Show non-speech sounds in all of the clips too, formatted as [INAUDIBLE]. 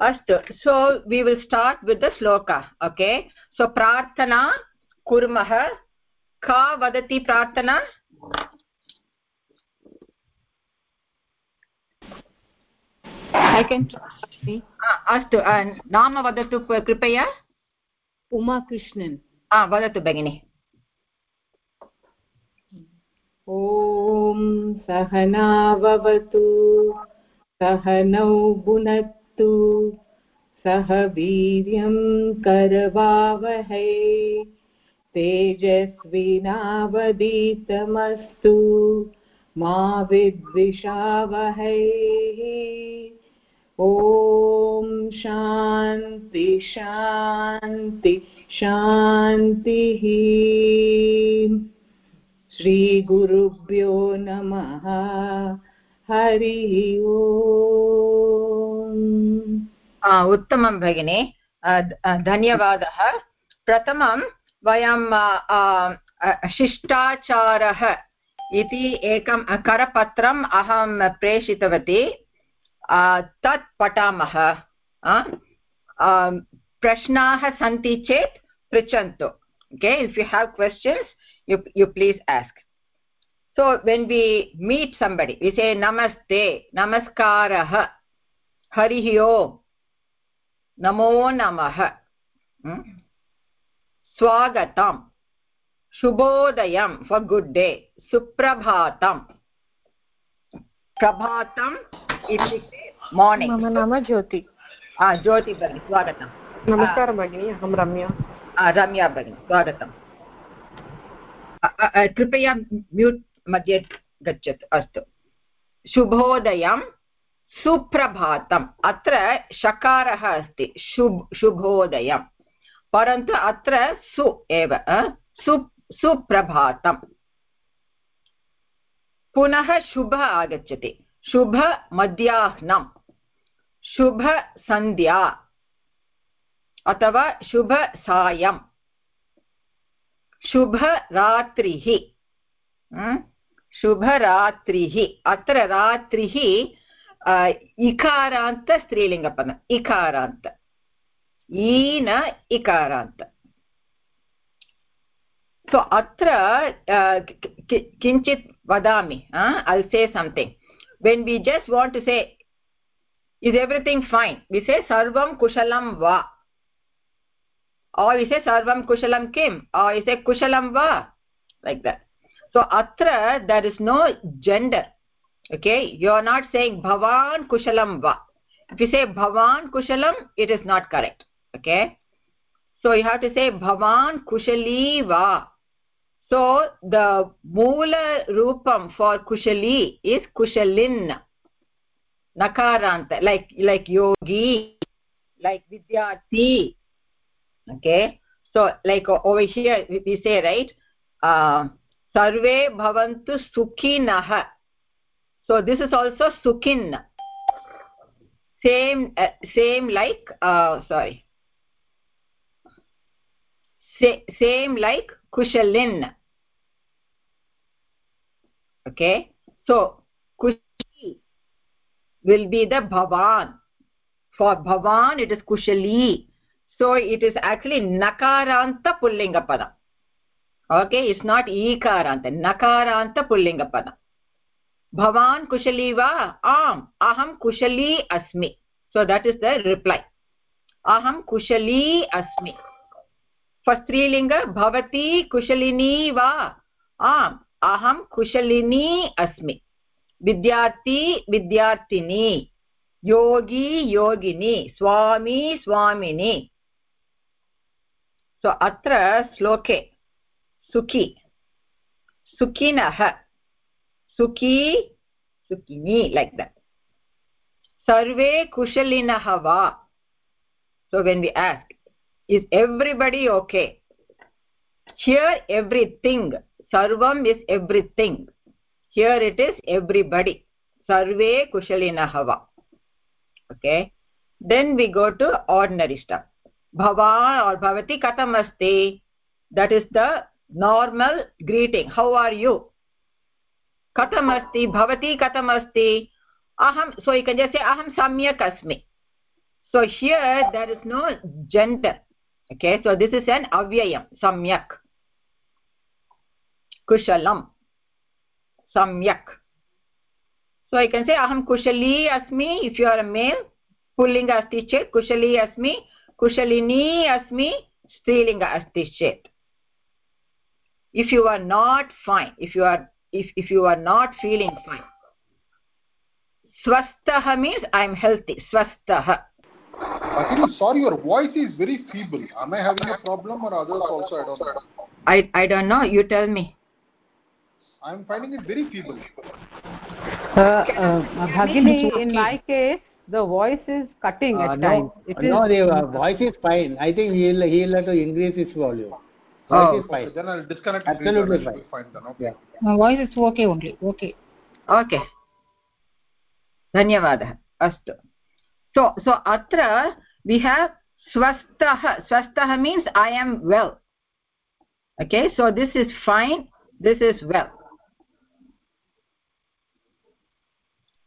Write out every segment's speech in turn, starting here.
अस्तु so we will start with the shloka okay so प्रार्थना कुर्मः। का वदति प्रार्थना? अस्तु नाम वदतु कृपया। उमाकृष्णन्। वदतु भगिनि। ॐ सहनावतु सहनौ भुनत्तु सह वीर्यं करवावहै। तेजस्विनावदीतमस्तु, मा विद्विषावहै। ॐ शान्ति शान्ति, शान्तिः। श्रीगुरुभ्यो नमः। हरिः ओम् उत्तमं भगिनि। धन्यवादः। प्रथमं वयं शिष्टाचारः इति एकं करपत्रम् अहं प्रेषितवती। तत् पठामः। प्रश्नाः सन्ति चेत् पृच्छन्तु। Okay if you have questions you you please ask so when we meet somebody we say नमस्ते नमस्कारः हरिः ओम् namah hmm? swagatam shubhodayam for good day. suprabhatam prabhatam इत्युक्ते मार्निङ्ग् मम नाम ज्योति ज्योति भगिनि स्वागतं नमस्कारः भगिनि अहं रम्या रम्या भगिनि स्वागतं कृपया म्यूट् मध्ये गच्छतु अस्तु शुभोदयं सुप्रभातम्। अत्र शकारः अस्ति, शुभ शुभोदयं परन्तु अत्र सु एव सु, सुप्रभातम्। पुनः शुभ आगच्छति। शुभ मध्याह्नं शुभसन्ध्या अथवा शुभसायं शुभरात्रिः शुभरात्रिः अत्र रात्रिः इकारान्त स्त्रीलिङ्गपदम् इकारान्त ईन इकारान्त सो अत्र किञ्चित् वदामि I say something when we just want to say is everything fine we say sarvam kushalam va or we say sarvam kushalam kim or we say kushalam va like that so atra there is no gender okay? You are not saying bhavan kushalam va. If you say bhavan kushalam it is not correct. Okay? So you have to say bhavan kushali va. So the moola rupam for kushali is kushalin. Nakaranta like like yogi like vidyarthi. Okay? So like over here we say right? Uh, sarve bhavantu sukhinah so this is also sukhin same uh, same like uh, sorry. Sa same like kushalin. Okay? So kushi will be the bhavan. For bhavan it is kushali. So it is actually nakaranta pullinga pada okay? It's not ikaranta nakaranta pullinga pada भवान् कुशली वा? आम्, अहं कुशली अस्मि। So that is the reply अहं कुशली अस्मि। स्त्रीलिङ्ग, भवती कुशलिनी वा? आम्, अहं कुशलिनी अस्मि। विद्यार्थी, विद्यार्थिनी। योगी, योगिनी। स्वामी, स्वामिनि। अत्र श्लोके सुखी। सुखिनः। सुखी सुखिनी लैक् दट् सर्वे कुशलिनः वा so when we ask is everybody okay here everything sarvam is everything here it is everybody sarve kushalinah va okay then we go to ordinary stuff bhavan or bhavati katam asti that is the normal greeting how are you कथमस्ति? भवती कथमस्ति? अहं सो यु केन् जस् अहं सम्यक् अस्मि. So here there is no gender okay so this is an अव्ययं सम्यक्. कुशलं सम्यक्. सो ऐ केन् से अहं कुशली अस्मि. If you are a male पुल्लिङ्ग अस्ति चेत् कुशली अस्मि, कुशलिनी अस्मि, स्त्रीलिङ्ग अस्ति चेत्. If you are not fine if you are if if you are not feeling fine swastah means i am healthy swastah Actually, sorry, your voice is very feeble. Am I having a problem or others also? I don't know. I I don't know. You tell me. I am finding it very feeble. Uh, uh, Bhagini, in my case, the voice is cutting Uh, at no, times. It is no, the uh, voice is fine. I think he'll he'll have to increase his volume. Voice Oh, is fine. Then I'll disconnect. it. Absolutely It will be fine. fine then. Okay. Yeah. My voice is okay only. Okay. okay धन्यवादः अस्तु so so atra we have swastah swastah means i am well okay so this is fine this is well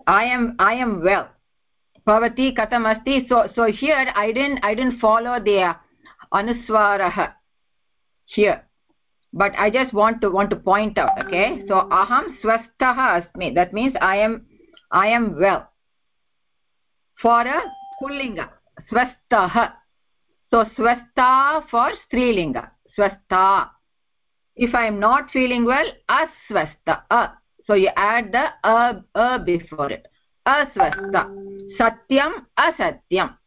i am i am well bhavati katam asti so so here i didn't i didn't follow the uh, anuswarah here. But i just want to want to point out okay? So aham swastah asmi. That means i am i am well. For a pullinga swastah so swastha for strilinga. Swastha. If i am not feeling well aswastha. Uh, so you add the a, a before it. Aswastha. Satyam asatyam.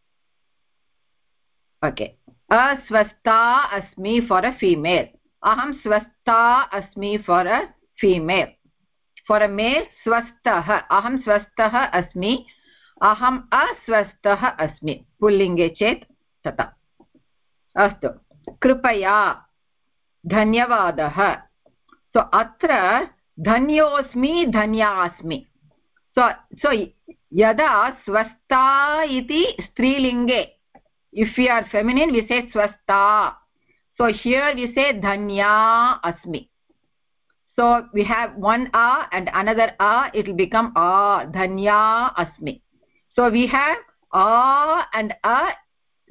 Okay अस्वस्था अस्मि for a female अहं स्वस्था अस्मि for a female for a male स्वस्थः. अहं स्वस्थः अस्मि, अहम् अस्वस्थः अस्मि. पुल्लिङ्गे चेत् तथा. अस्तु. कृपया धन्यवादः. सो अत्र धन्योऽस्मि धन्या अस्मि सो सो यदा स्वस्था इति स्त्रीलिङ्गे if we are feminine we say swastha. So here we say dhanya asmi. So we have one a and another a it will become a dhanya asmi. So we have a and a.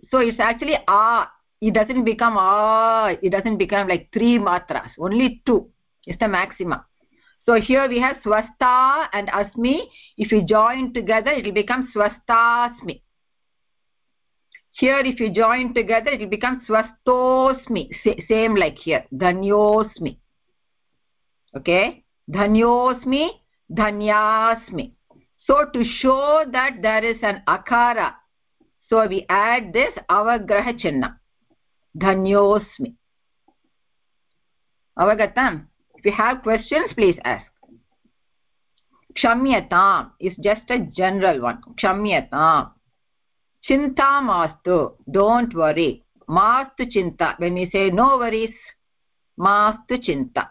So it's actually a. It doesn't become a. It doesn't become like three matras only two is the maxima so here we have swastha and asmi. If we join together it will become swasthasmi here if you join together it will become swastosmi Sa- same like here. Dhanyosmi. Okay? Dhanyosmi dhanyasmi. So to show that there is an akara so we add this avagraha chinna. Dhanyosmi. Avagatam. If you have questions please ask. Kshamyatam is just a general one. Kshamyatam chinta mastu don't worry. mastu chinta when we say no worries mastu chinta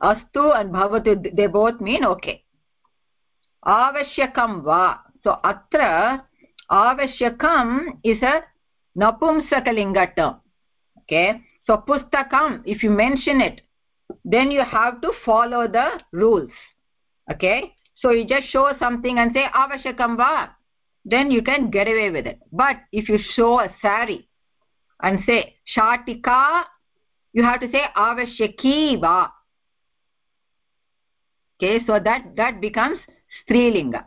astu and bhavatu they both mean okay. avashyakam va so atra avashyakam is a napumsakalinga term. Okay? So pustakam if you mention it then you have to follow the rules. Okay? So you just show something and say avashyakam va then you can get away with it. But if you show a sari and say shatika you have to say avashyaki va. Okay so that that becomes strilinga.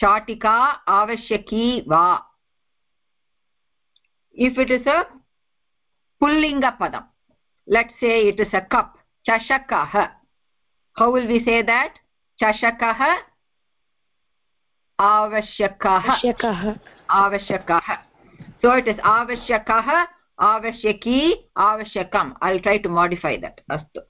Shatika avashyaki va. If it is a pullinga padam let's say it is a cup chashakah how will we say that? Chashakah आवश्यकः आवश्यकः आवश्यकः so it is आवश्यकः आवश्यकी आवश्यकम् i'll try to modify that astu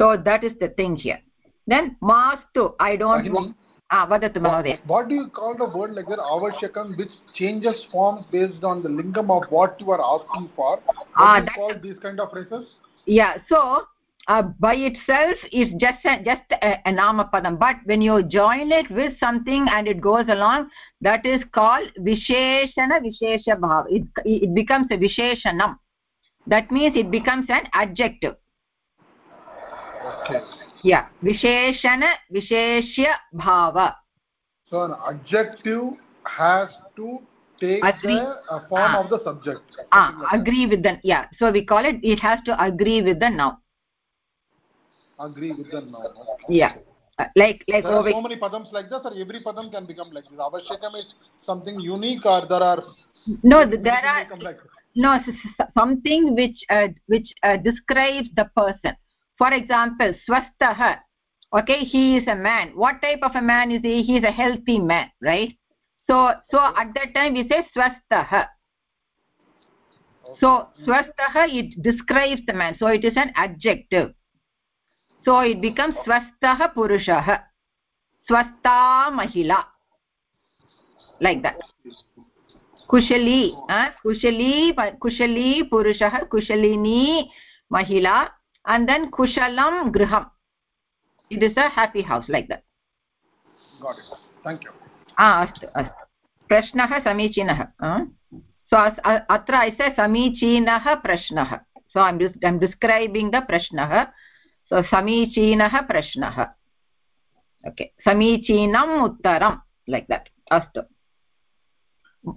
so that is the thing here then mastu i don't Rahini, want ah vadatu mahoday What do you call the word like that? Avashyakam, which changes forms based on the lingam of what you are asking for. What Ah, do you that- call these kind of phrases? yeah so uh, by itself is just a, just a, a nama padam but when you join it with something and it goes along that is called visheshana vishesha bhav. It, it becomes a visheshanam. That means it becomes an adjective. Okay. yeah. Visheshana visheshya bhava. So an adjective has to take Agree. the uh, form Ah. of the subject. Ah agree with the yeah. So we call it it has to agree with the noun agree with the noun yeah. Uh, like like there are so many padams like this or every padam can become like this. Avashyakam is something unique or there are no there are like no something which uh, which uh, describes the person. For example swastah okay he is a man. What type of a man is he? He is a healthy man right? So so at that time we say swastah so swastah it describes the man. So it is an adjective so it becomes swastah purushah swasta mahila like that कुशली कुशली कुशली पुरुषः कुशलिनी महिला and then kushalam griham it is a happy house like that got it thank you ah अस्तु अस्तु प्रश्नः समीचीनः so अत्र I say समीचीनः प्रश्नः so i'm just i'm describing the prashnah so समीचीनः प्रश्नः okay समीचीनम् उत्तरं like that अस्तु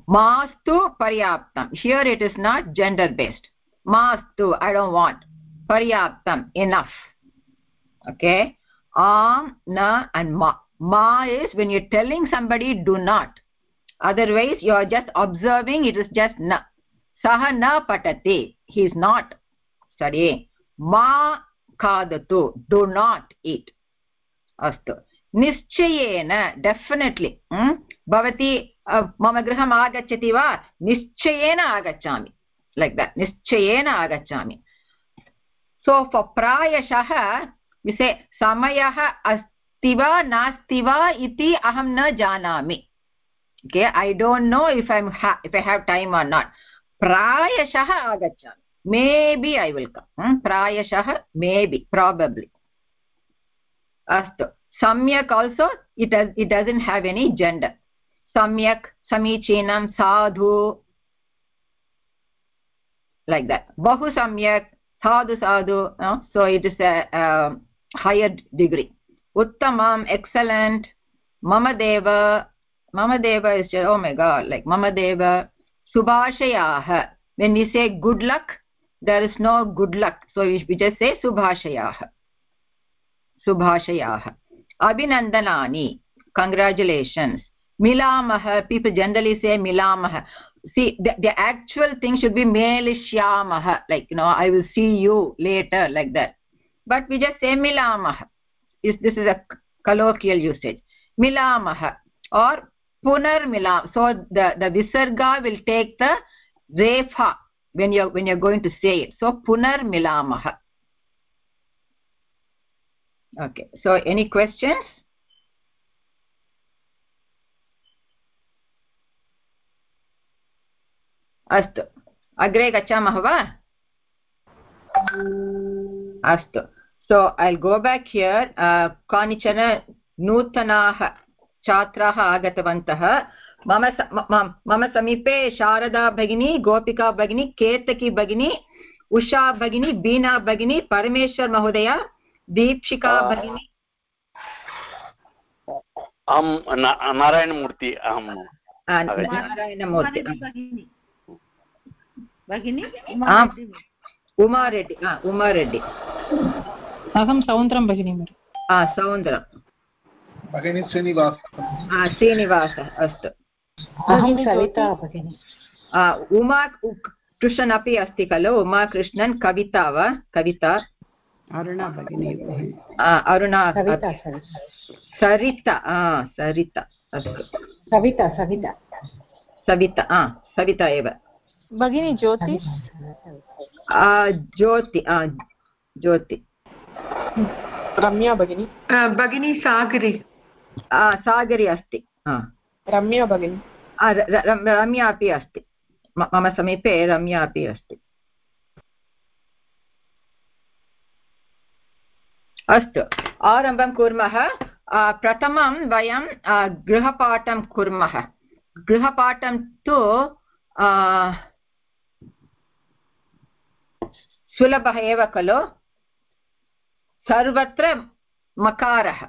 मास्तु पर्याप्तं here it is not gender based मास्तु i don't want पर्याप्तं enough okay am na and ma ma is when you're telling somebody do not otherwise you are just observing it is just na sah na patati he is not studying ma khadatu do not eat. अस्तु। निश्चयेन definitely भवती मम गृहम् आगच्छति वा? निश्चयेन आगच्छामि। Like that निश्चयेन आगच्छामि। सो प्रायशः विसे समयः अस्ति वा, नास्ति वा इति अहं न जानामि। okay, i don't know if i'm ha, if i have time or not. prayashah maybe I will come प्रायशः मेबि प्राबब्लि अस्तु सम्यक् also it it doesn't have any gender सम्यक् समीचीनं साधु लैक् देट् बहु सम्यक् साधु साधु so it is higher degree उत्तमम् एक्सलेण्ट् मम देव mama deva is just, oh my god like mama deva subhashayaah when we say good luck there is no good luck so we, just say subhashayah subhashayah abhinandanani congratulations milamah people generally say milamah see the, the actual thing should be melishyamah like you know i will see you later like that but we just say milamah is this is a colloquial usage milamah or punar milam so the the visarga will take the refa when you're when you're going to say it so punar milamah okay so any questions अस्तु अग्रे गच्छामः वा अस्तु सो ऐ गो back here कानिचन नूतनाः छात्राः आगतवन्तः मम मम समीपे शारदा भगिनी गोपिका भगिनी केतकी भगिनी उषा भगिनी बीना भगिनी परमेश्वर महोदय दीक्षिका भगिनी। अहं नारायणमूर्ति अहं। नारायणमूर्ति भगिनी। उमारेड्डि उमारेड्डि अहं सौन्दरं भगिनी सौन्दरं भगिनी श्रीनिवास। श्रीनिवासः अस्तु। अहं सविता भगिनी। उमा कृष्णन् अपि अस्ति खलु उमाकृष्णन् कविता वा? कविता? अरुणा भगिनी अरुणा सरिता। सरिता अस्तु। सविता। सविता सविता सविता एव। भगिनी ज्योति? ज्योति ज्योति। रम्या भगिनी। भगिनी सागरी। सागरी अस्ति रम्या भगिनी। रम्या अपि अस्ति मम समीपे रम्या अपि अस्ति अस्तु आरम्भं कुर्मः प्रथमं वयं गृहपाठं कुर्मः गृहपाठं तु सुलभः एव खलु सर्वत्र मकारः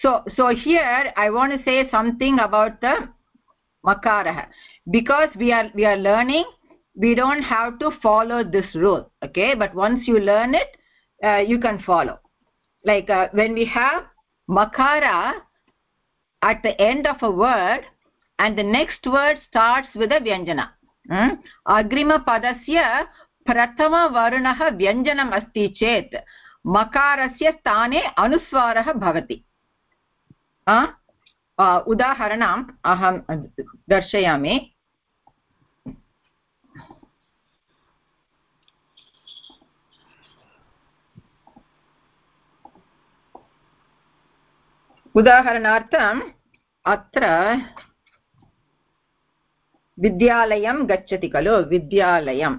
so so here i want to say something about makarah because we are we are learning we don't have to follow this rule okay? But once you learn it uh, you can follow. Like uh, when we have makara at the end of a word and the next word starts with a vyanjana hmm? agrima padasya prathama varunah vyanjanam asti chet. Makarasya sthane anuswarah bhavati. Huh? उदाहरणम् अहं दर्शयामि। उदाहरणार्थम् अत्र विद्यालयं गच्छति खलु विद्यालयम्।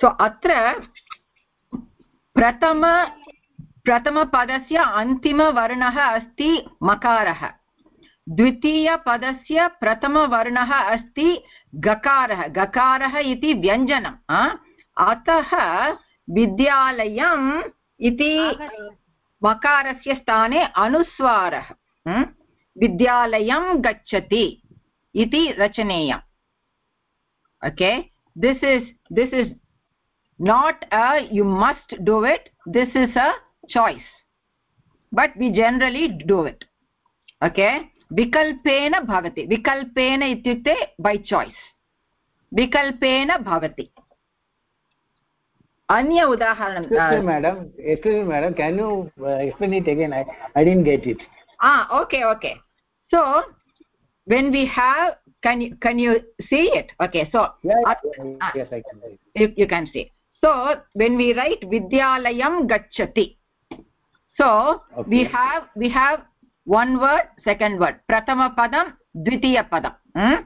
सो अत्र प्रथम, प्रथमपदस्य अन्तिमवर्णः अस्ति मकारः। द्वितीयपदस्य प्रथमवर्णः अस्ति गकारः। गकारः इति व्यञ्जनम् अतः विद्यालयम् इति मकारस्य स्थाने अनुस्वारः विद्यालयं गच्छति इति रचनेयम्। Okay? This is this is not a you must do it this is a choice but we generally do it okay vikalpena bhavati vikalpena ityukte by choice vikalpena bhavati अन्य उदाहरणं madam excuse me madam can you uh, explain it again i i didn't get it ah okay okay so when we have can you can you see it okay so yeah, uh, yes i can you, you can see so when we write vidyalayam gachati so okay. we have we have one word second word prathama padam dvitiya padam hmm?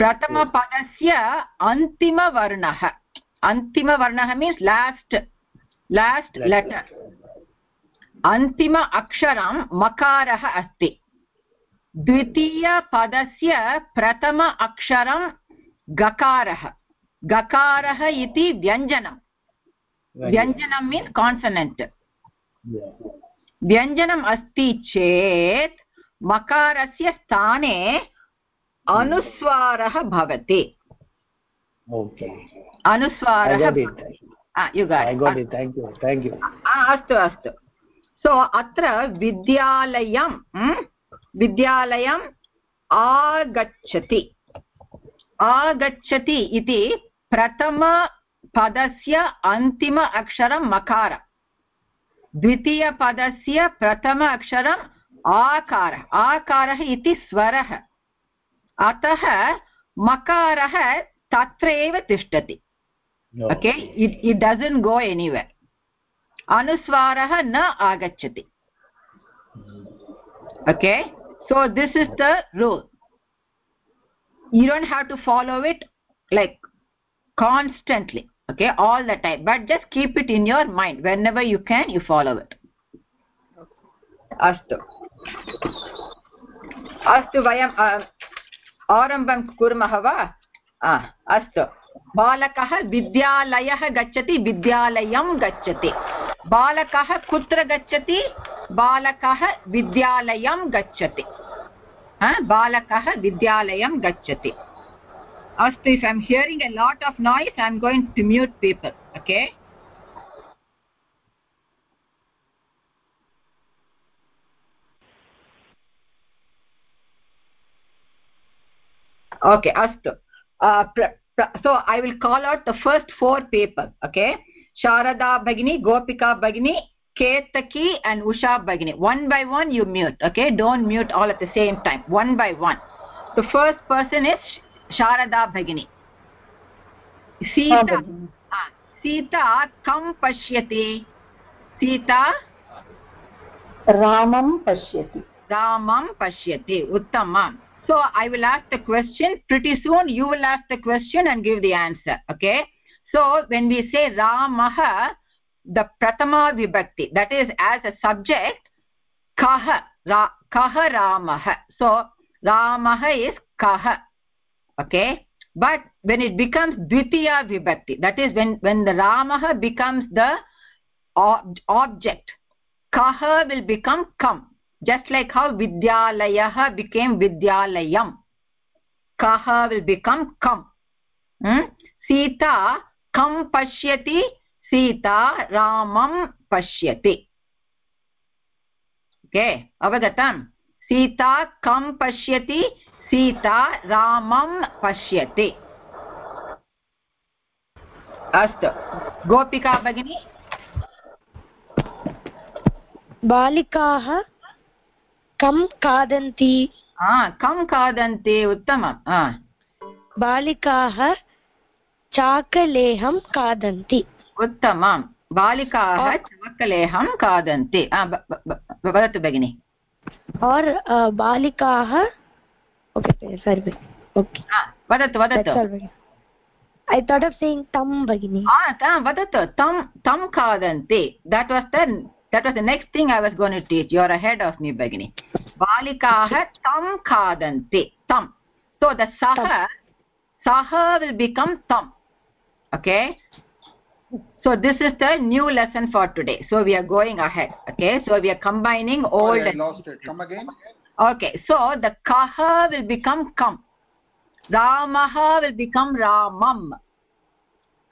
prathama padasya antima varnah अन्तिमवर्णः means last last letter अन्तिम अक्षरं मकारः अस्ति द्वितीयपदस्य प्रथम अक्षरं गकारः गकारः इति व्यञ्जनं. व्यञ्जनं means कान्सनेण्ट् व्यञ्जनम् अस्ति चेत् मकारस्य स्थाने अनुस्वारः भवति. अनुस्वारः अस्तु अस्तु. सो अत्र विद्यालयं विद्यालयम् आगच्छति. आगच्छति इति प्रथमपदस्य अन्तिम अक्षरं मकार। द्वितीयपदस्य प्रथम अक्षरम् आकारः। आकारः इति स्वरः। अतः मकारः तत्र एव तिष्ठति okay it doesn't go anywhere अनुस्वारः न आगच्छति। Okay so this is the rule. You don't have to follow it like constantly, okay, all the time. But just keep it in your mind. Whenever you can, you follow it. अस्तु। अस्तु, वयम् आरम्भं कुर्मः वा? अस्तु। बालकः विद्यालयः गच्छति, विद्यालयं गच्छति। बालकः कुत्र गच्छति? बालकः विद्यालयं गच्छति। बालकः विद्यालयं गच्छति। Astu, if i'm hearing a lot of noise i'm going to mute people okay? Okay astu. Uh, so i will call out the first four people okay? Sharada bagini gopika bagini ketaki and usha bagini one by one you mute okay? Don't mute all at the same time. One by one. The first person is bagini sita ah, sita kam pashyati sita ramam pashyati ramam pashyati uttamam so i will ask the question pretty soon you will ask the question and give the answer okay so when we say ramah the prathama vibhakti that is as a subject kah ra, kah ramah so ramah is kah okay but when it becomes dvitiya vibhakti that is when when the ramah becomes the ob object kaha will become kam just like how vidyalayah became vidyalayam kaha will become kam hmm? sita kam pashyati sita ramam pashyati okay avagatam Sita कं पश्यति सीता रामं पश्यति। अस्तु। गोपिका भगिनी। बालिकाः कं खादन्ति? कं खादन्ति? उत्तमं। बालिकाः चाकलेहं खादन्ति। उत्तमं बालिकाः चाकलेहं खादन्ति। वदतु भगिनि। और बालिकाः ओके सर्वे ओके वदतु वदतु ऐ थाट् आफ् सेयिङ्ग् तं भगिनि वदतु तं तं खादन्ति that was the that was the next thing I was going teach your ahead of me भगिनि बालिकाः तं खादन्ति तं सो द सः सः विल् बिकम् तम् okay so this is the new lesson for today so we are going ahead okay so we are combining old Sorry, I lost it come again Okay so the kaha will become kam. Ramaha will become ramam.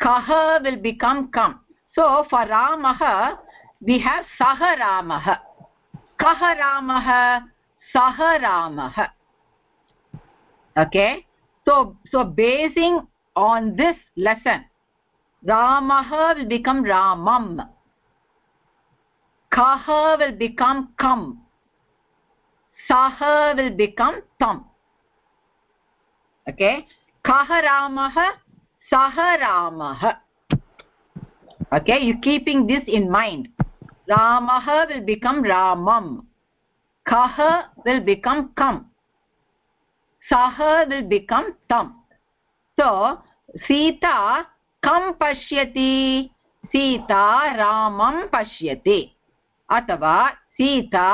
Kaha will become kam. So for ramaha we have saha ramah kaha ramah saha ramah okay? So so basing on this lesson ramah will become ramam. Kah will become kam sah will become tam okay kah ramah sah ramah okay you keeping this in mind ramah will become ramam kah will become kam sah will become tam so sita कं पश्यति सीता रामं पश्यति अथवा सीता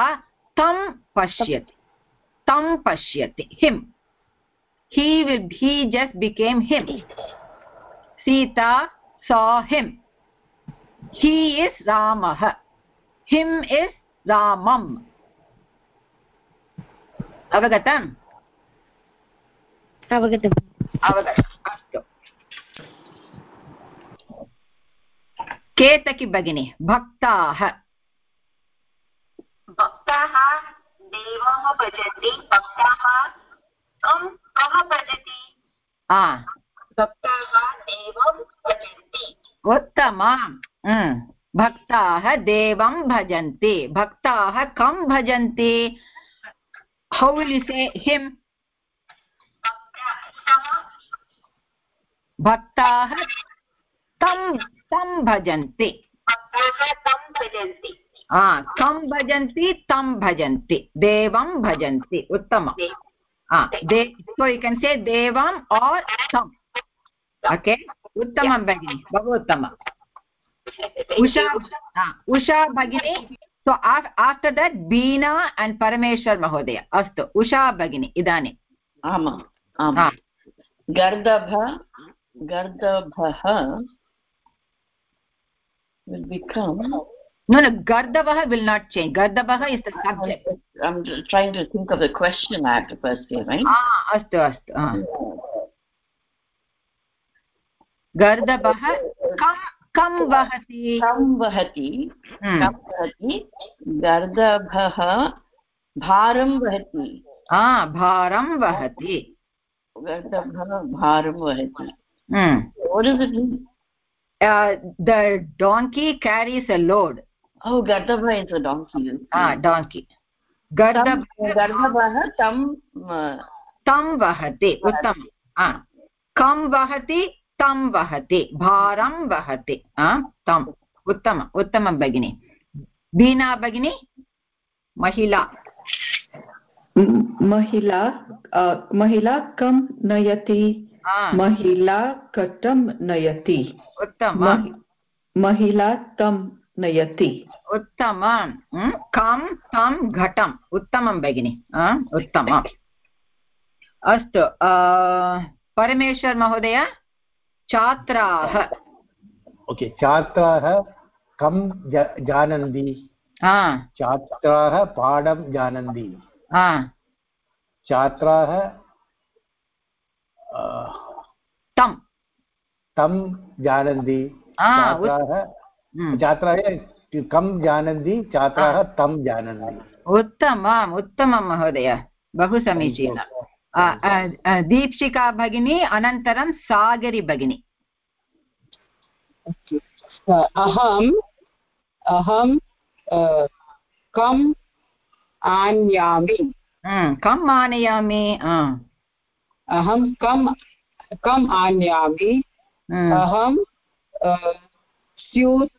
तं पश्यति तं पश्यति हिम् he will he just became him sita saw him he is ramah him is ramam avagatam avagatam avagatam अस्तु केतकि भगिनी भक्ताः भक्ताः देवं भजन्ति भक्ताः कः भजति? भक्ताः देवं भजन्ति। उत्तमम्। भक्ताः देवं भजन्ति। भक्ताः कं भजन्ति? हौ विल् से हिम् भक्ताः तं तं भजन्ति। तं भजन्ति देवं भजन्ति उत्तमं सो यु केन् से देवम् और् तम् ओके उत्तमं भगिनि बहु उत्तमम्। उषा उषा भगिनी so after that Bina and Parameshwar महोदय अस्तु उषा भगिनी इदानीम् आमाम् गर्दभ गर्दभः will become no no gardavah will not change gardavah is the subject i'm trying to think of the question i have to first say right ah astu astu ah gardavah kam kam vahati kam vahati kam vahati gardabhah bharam vahati ah bharam vahati gardabhah bharam vahati hmm what does it uh, the donkey carries a load oh gardabha is a donkey ah donkey gardabha tam tam vahati uttam ah kam vahati tam vahati bharam vahati ah tam उत्तम उत्तमं भगिनि बीना भगिनी महिला महिला महिला कं नयति महिला कटं नयति महिला तं नयति। उत्तमं कं तं घटम्। उत्तमं भगिनि। उत्तमम्। अस्तु परमेश्वर् महोदय छात्राः। ओके छात्राः कं जानन्ति? छात्राः पाठं जानन्ति। छात्राः तं तं जानन्ति। छात्राः। छात्राः कं जानन्ति? छात्राः तं जानन्ति। उत्तमम् उत्तमं महोदय। बहु समीचीनं। दीप्शिका भगिनी अनन्तरं सागरी भगिनी। अहम् अहं कम् आनयामि। कम् आनयामि? अहं कम् कम् आनयामि। अहं स्यूत्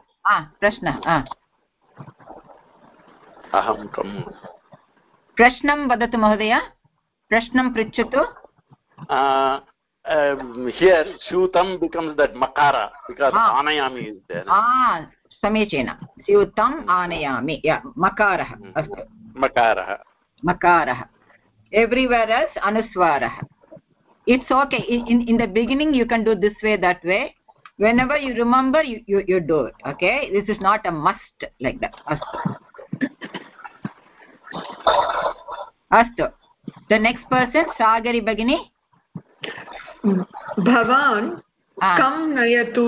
प्रश्नः अहं प्रश्नं वदतु महोदय प्रश्नं पृच्छतु. हियर् स्यूतं बिकम्स् दट् मकार आनयामि समीचीनं. स्यूतम् आनयामि मकारः अस्तु. मकारः. मकारः. Everywhere else anuswarah it's okay. In in the beginning you can do this way that way. whenever you remember you you, you do it okay this is not a must like that astu the next person sagari bagini भवान् कं नयतु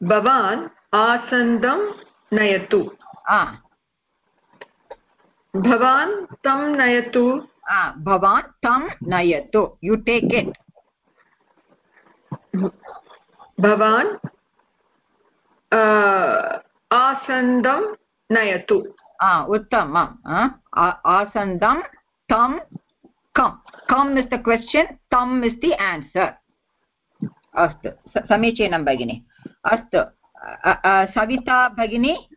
भवान् आसन्दं नयतु भवान् तं नयतु भवान् तं नयतु यु टेक् इट् भवान् आसन्दं नयतु। उत्तमम् आसन्दं, तं, कम्। कम् इस् द क्वश्चन् तम् इस् दि आन्सर् अस्तु समीचीनं, भगिनि। अस्तु सविता, भगिनी?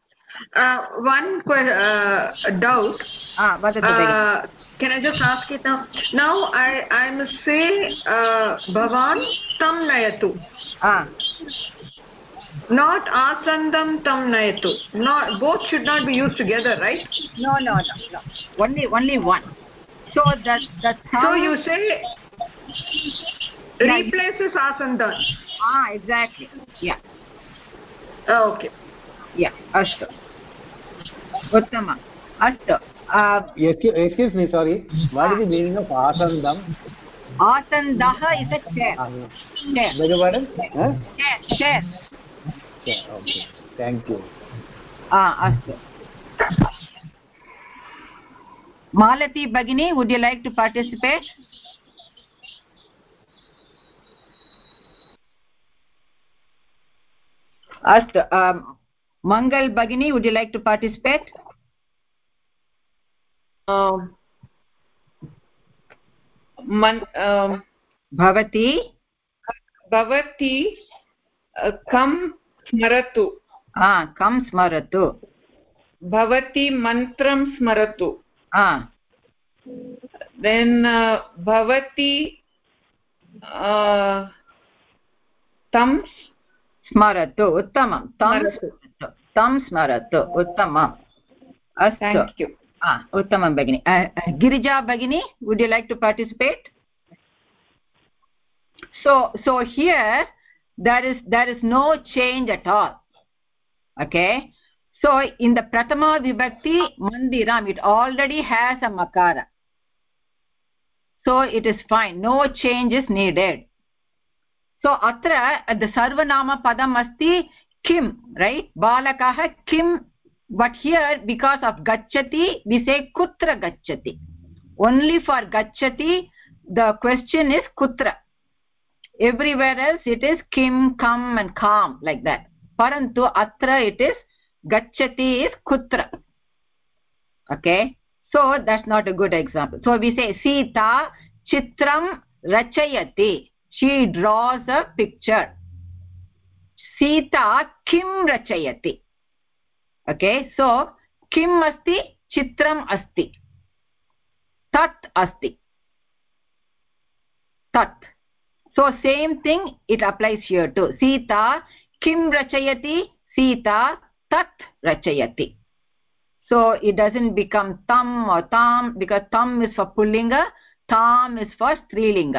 one uh, doubt ah, uh, can i just ask it now now i i must say uh, bhavan tam nayatu ah not asandam tam nayatu not both should not be used together right no no no no only only one so that that so you say replaces asandam ah exactly yeah okay yeah अस्तु उत्तमम् अस्तु excuse me sorry what is the meaning of आसन्दम् आसन्दः is thank you अस्तु मालती भगिनी would you like to participate अस्तु mangal bagini would you like to participate? um man um bhavati bhavati kam स्मरतु। कं स्मरतु? भवती मन्त्रं स्मरतु। देन् भवती तं स्मरतु उत्तमं। तं तं स्मरतु उत्तमम्। अस्तु। उत्तमं भगिनि गिरिजा भगिनी would you like to participate so so here there is there is no change at all okay so in the prathama vibhakti mandiram it already has a makara so it is fine no change is needed so atra the sarvanama padam asti kim right balakah kim but here because of gachati we say kutra gachati only for gachati the question is kutra everywhere else it is kim kam and kam like that parantu atra it is gachati is kutra okay so that's not a good example so we say sita chitram rachayati she draws a picture Sita किं रचयति okay so किम् अस्ति चित्रम् अस्ति तत् अस्ति तत् so same thing it applies you to Sita किं रचयति सीता तत् रचयति सो इट् डजन्ट् बिकम् तम् ताम् बिकास् तम् इस् फ़र् पुल्लिङ्ग ताम् इस् फ़र् स्त्रीलिङ्ग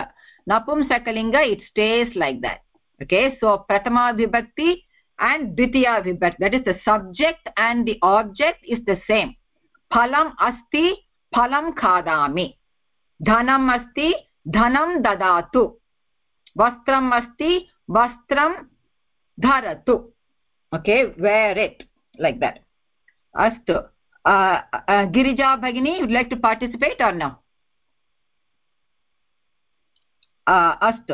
नपुंसकलिङ्ग it stays like that okay so प्रथमा विभक्ति and dvitiya vibhakti that is the subject and the object is the same. Phalam asti phalam khadami. Dhanam asti dhanam dadatu. Vastram asti vastram dharatu. Okay wear it like that. Astu uh, uh, girija bhagini would like to participate or no? Uh, astu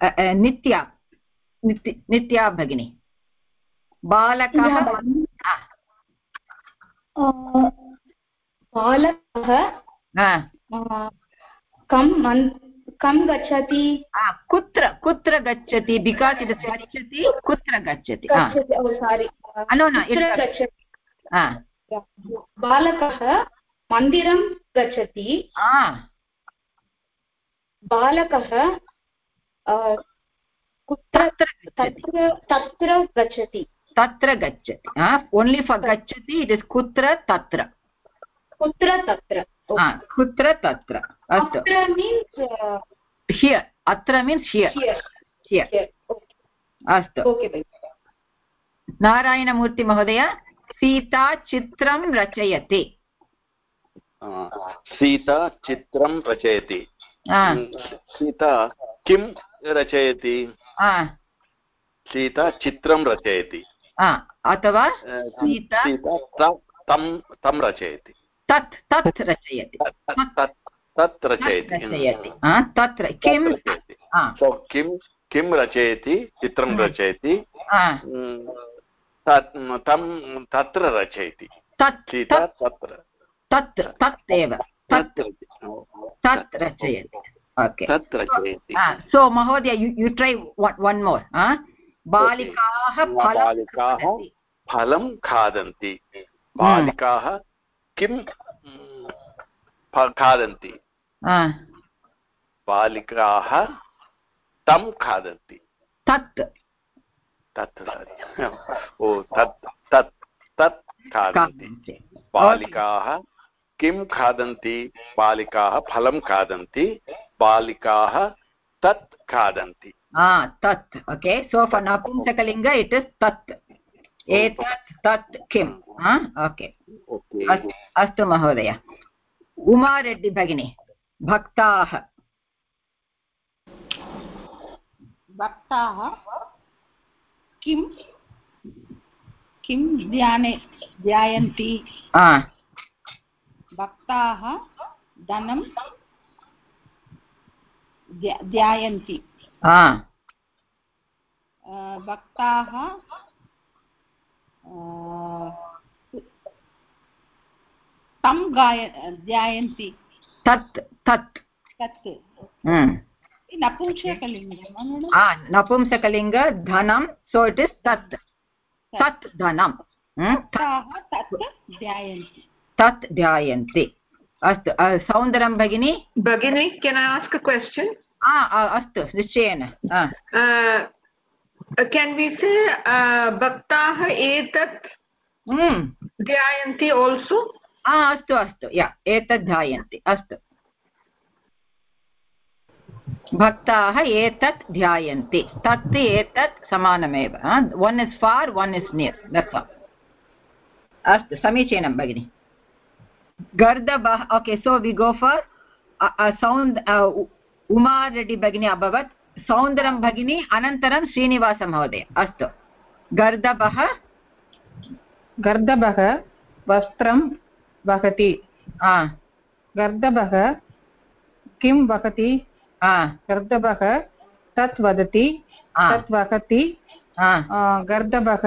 uh, uh, nitya nitya bhagini. बालकः बालकः कं कं गच्छति? कुत्र कुत्र गच्छति? Because it गच्छति कुत्र गच्छति? बालकः मन्दिरं गच्छति। बालकः कुत्र तत्र तत्र गच्छति। तत्र गच्छति। ओन्लि फार् गच्छति इट् इस् कुत्र तत्र। कुत्र तत्र। कुत्र तत्र। अस्तु। मीन्स् हियर् अत्र मीन्स् हियर् हियर् अस्तु। नारायणमूर्तिमहोदय सीता चित्रं रचयति। सीता चित्रं रचयति। सीता किं रचयति? सीता चित्रं रचयति। अथवा सीता? तं तं रचयति। तत् तत् रचयति। तत् रचयति। तत्र किं? किं किं रचयति? चित्रं रचयति। तं तत्र रचयति। तत् तत्र तत् तत् एव तत् तत् रचयति। तत् रचयति। सो महोदय यु ट्रै वन् मोर् बालिकाः बालिकाः फलं खादन्ति। बालिकाः किं खादन्ति? बालिकाः तं खादन्ति। तत्। तत् ओ तत् तत् तत् खादन्ति। बालिकाः किं खादन्ति? बालिकाः फलं खादन्ति। बालिकाः तत् खादन्ति। तत् ओके सो फर् नपुंसकलिङ्ग इट् इस् तत्। एतत् तत् किम् ओके। अस्तु महोदय। उमारेड्डि भगिनी भक्ताः। भक्ताः किं? किं ध्याने ध्यायन्ति? भक्ताः धनं ध्यायन्ति। भक्ताः तं गाय ध्यायन्ति। तत् तत्। तत्। नपुंसकलिङ्गं नपुंसकलिङ्ग धनं सो इट् इस् तत्। तत्। धनं। तत् ध्यायन्ति। तत् ध्यायन्ति। अस्तु सौन्दरं भगिनी? भगिनी केन् ऐ आस्क् अ क्वश्चन् अस्तु निश्चयेन केन् वि से भक्ताः एतत् ध्यायन्ति आल्सो अस्तु अस्तु या एतत् ध्यायन्ति अस्तु। भक्ताः एतत् ध्यायन्ति तत् एतत् समानमेव one is for one is near that's अस्तु समीचीनं भगिनि। गर्दभः okay so we go for sound Uma Reddy भगिनी अभवत्। सौन्दरं भगिनी अनन्तरं श्रीनिवासमहोदय अस्तु। गर्दभः गर्दभः वस्त्रं वहति। गर्दभः किं वहति? गर्दभः तत् वदति तत् वहति। गर्दभः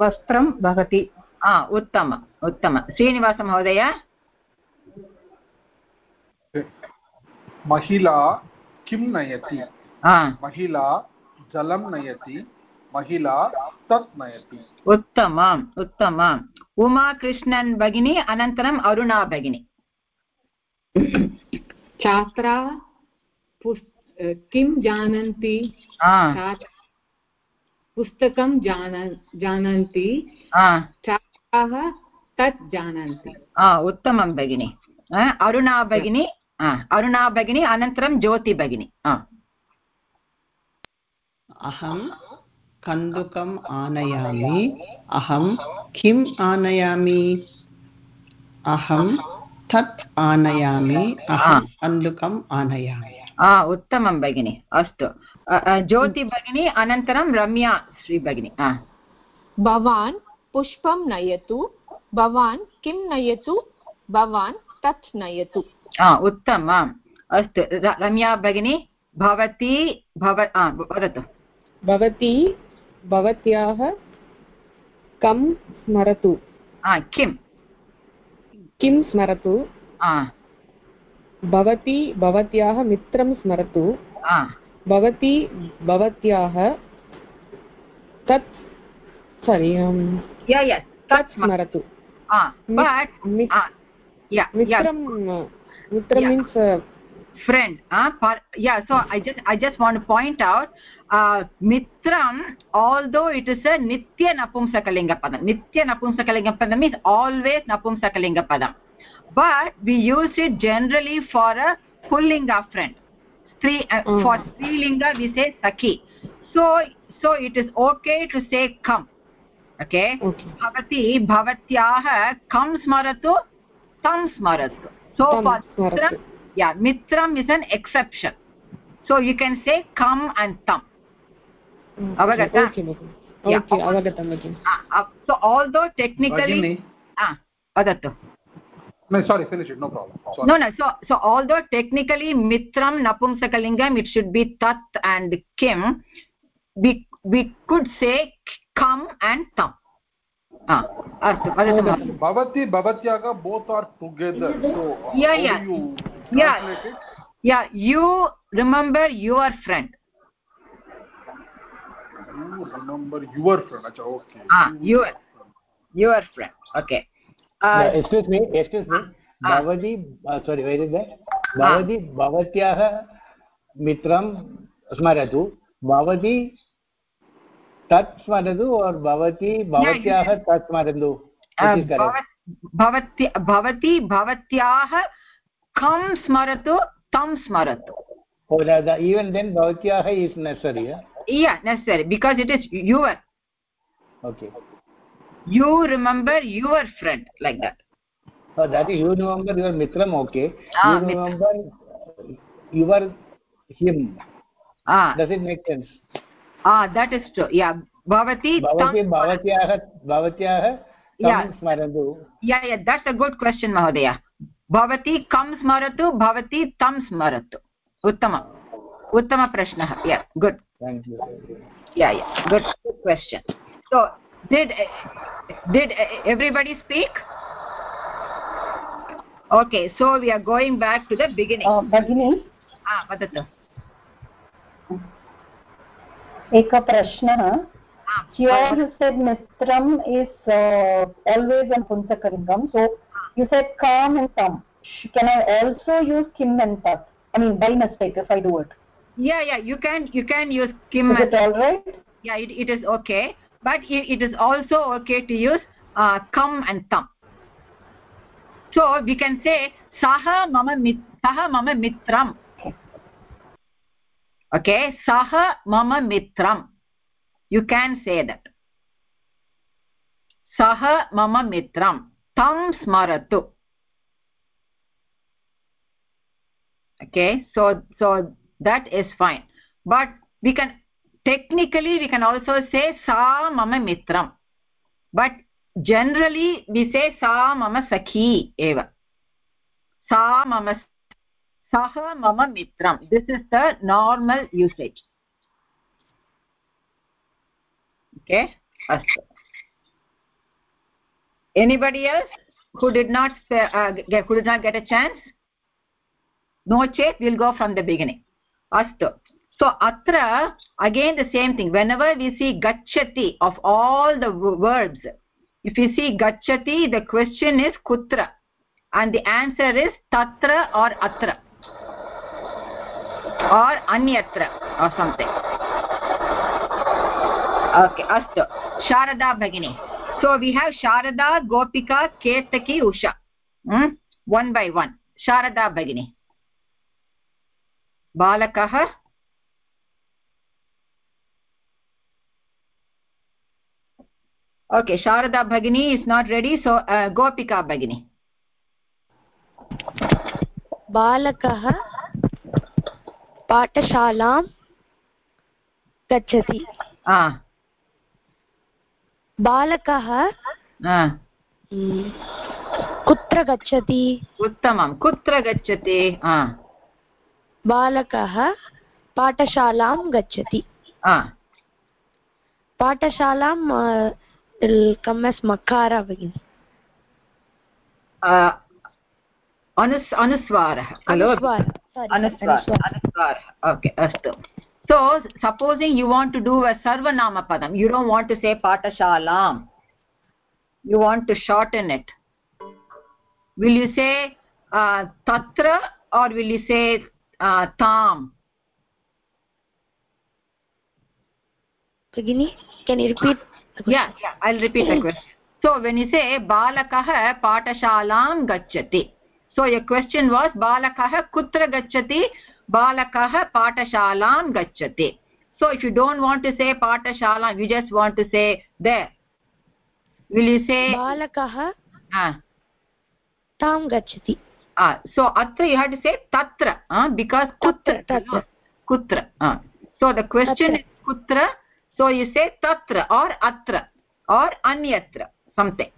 वस्त्रं वहति। उत्तम उत्तम श्रीनिवासमहोदय महिला किं नयति महिला जलं नयति महिला तत् नयति उत्तमम् उत्तमम् उमाकृष्णन् भगिनी अनन्तरम् अरुणा भगिनी छात्रा किं जानन्ति पुस्तकं जान जानन्ति छात्राः तत् जानन्ति। उत्तमं भगिनि। अरुणा भगिनी अरुणा भगिनी अनन्तरं ज्योति भगिनी अहं कन्दुकम् आनयामि। अहं किम् आनयामि? अहं तत् आनयामि। अहं कन्दुकम् आनयामि। उत्तमं भगिनि अस्तु। ज्योति भगिनी अनन्तरं रम्या श्री भगिनी भवान् पुष्पं नयतु भवान् किं नयतु? भवान् तत् नयतु। उत्तमम् अस्तु रम्या भगिनी भवती भव वदतु। भवती भवत्याः कं स्मरतु? किं किं स्मरतु? भवती भवत्याः मित्रं स्मरतु। भवती भवत्याः तत् sorry स्मरतु। Friend so I just want point out मित्रम् आल् दो इट् इस् नित्य नपुंसकलिङ्गपदं नित्य नपुंसकलिङ्गपदं means always नपुंसकलिङ्गपदं but we use it generally for a पुल्लिङ्ग friend स्त्री for स्त्रीलिङ्ग we say so so it is okay to say com okay bhavati bhavatyah kam smaratu tam smaratu so for mitram yeah mitram is an exception so you can say come and tam avagata okay okay okay avagatam okay uh, so although technically ah vadatu no sorry finish it no problem sorry. no no so so although technically mitram napumsakalingam it should be tat and kim we we could say com and तम् अस्तु वदतु भवति भवत्याः बोत् आर् तत् स्मरतु और् भवती भवत्याः तत् स्मरतु भवती भवत्याः कं स्मरतु तं स्मरतु oh the, the, even then bhavatyah is necessary yeah? yeah necessary because it is your okay you remember your friend like that oh that is you remember your mitram okay ah, you remember your him ah does it make sense that महोदय भवती कं स्मरतु भवती तं स्मरतु उत्तम उत्तमप्रश्नः yeah good good question so did did everybody speak okay so we are going back to the beginning वदतु एकः प्रश्नः here you said mitram is uh, always in punsakalingam so you said kam and tam can i also use kim and tat i mean by mistake if i do it yeah yeah you can you can use kim is it all right yeah it, it is okay but it, it is also okay to use uh, kam and tam so we can say saha mama mit saha mama mitram okay? Saha mama mitram. You can say that. Saha mama mitram. Tam smaratu. Okay? So so that is fine. But we can technically we can also say sa mama mitram. But generally we say sa mama sakhi eva. Sa mama saha mama mitram this is the normal usage. Okay astu anybody else who did not uh, get, who did not get a chance? No chet we'll go from the beginning. Astu so atra again the same thing. Whenever we see gachati of all the verbs if you see gachati the question is kutra. And the answer is tatra or atra और अन्यत्र और okay अस्तु. शारदा भगिनी. सो we have Sharada, Gopika, Ketaki, Usha. One by one Sharada भगिनी. बालकः? Okay Sharda भगिनी is not ready so गोपिका भगिनी. बालकः? पाठशालां गच्छति। बालकः कुत्र गच्छति? उत्तमं। कुत्र गच्छति? बालकः पाठशालां गच्छति। पाठशालां कम् मकार भगिनि। अनुस्वारः खलु? अनुस्वारः ओके अस्तु so supposing you want to do a sarvanama padam you don't want to say patashalam you want to shorten it will you say uh, tatra or will you say uh, tam Pagini, can you repeat yeah yeah i'll repeat the question so when you say balakah patashalam gacchati so your question was balakah kutra gacchati balakah patashalam gacchati so if you don't want to say patashalam you just want to say there will you say balakah ah tam gacchati ah so atra you have to say tatra uh, because kutra tatra kutra uh. so the question tatra. is kutra so you say tatra or atra or anyatra something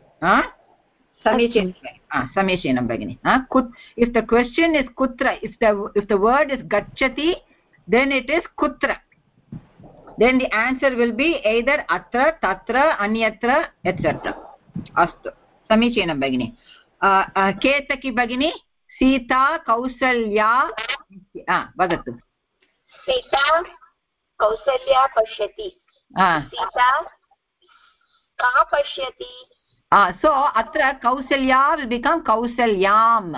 huh samichinam samichinam bagini kut if the question is kutra if the if the word is gachati then it is kutra then the answer will be either atra tatra anyatra etc astu samichinam bagini ketaki bagini Sita Kausalya वदतु सीता कौसल्या पश्यति सीता कः पश्यति so अत्र Kausalya will become कौसल्यां.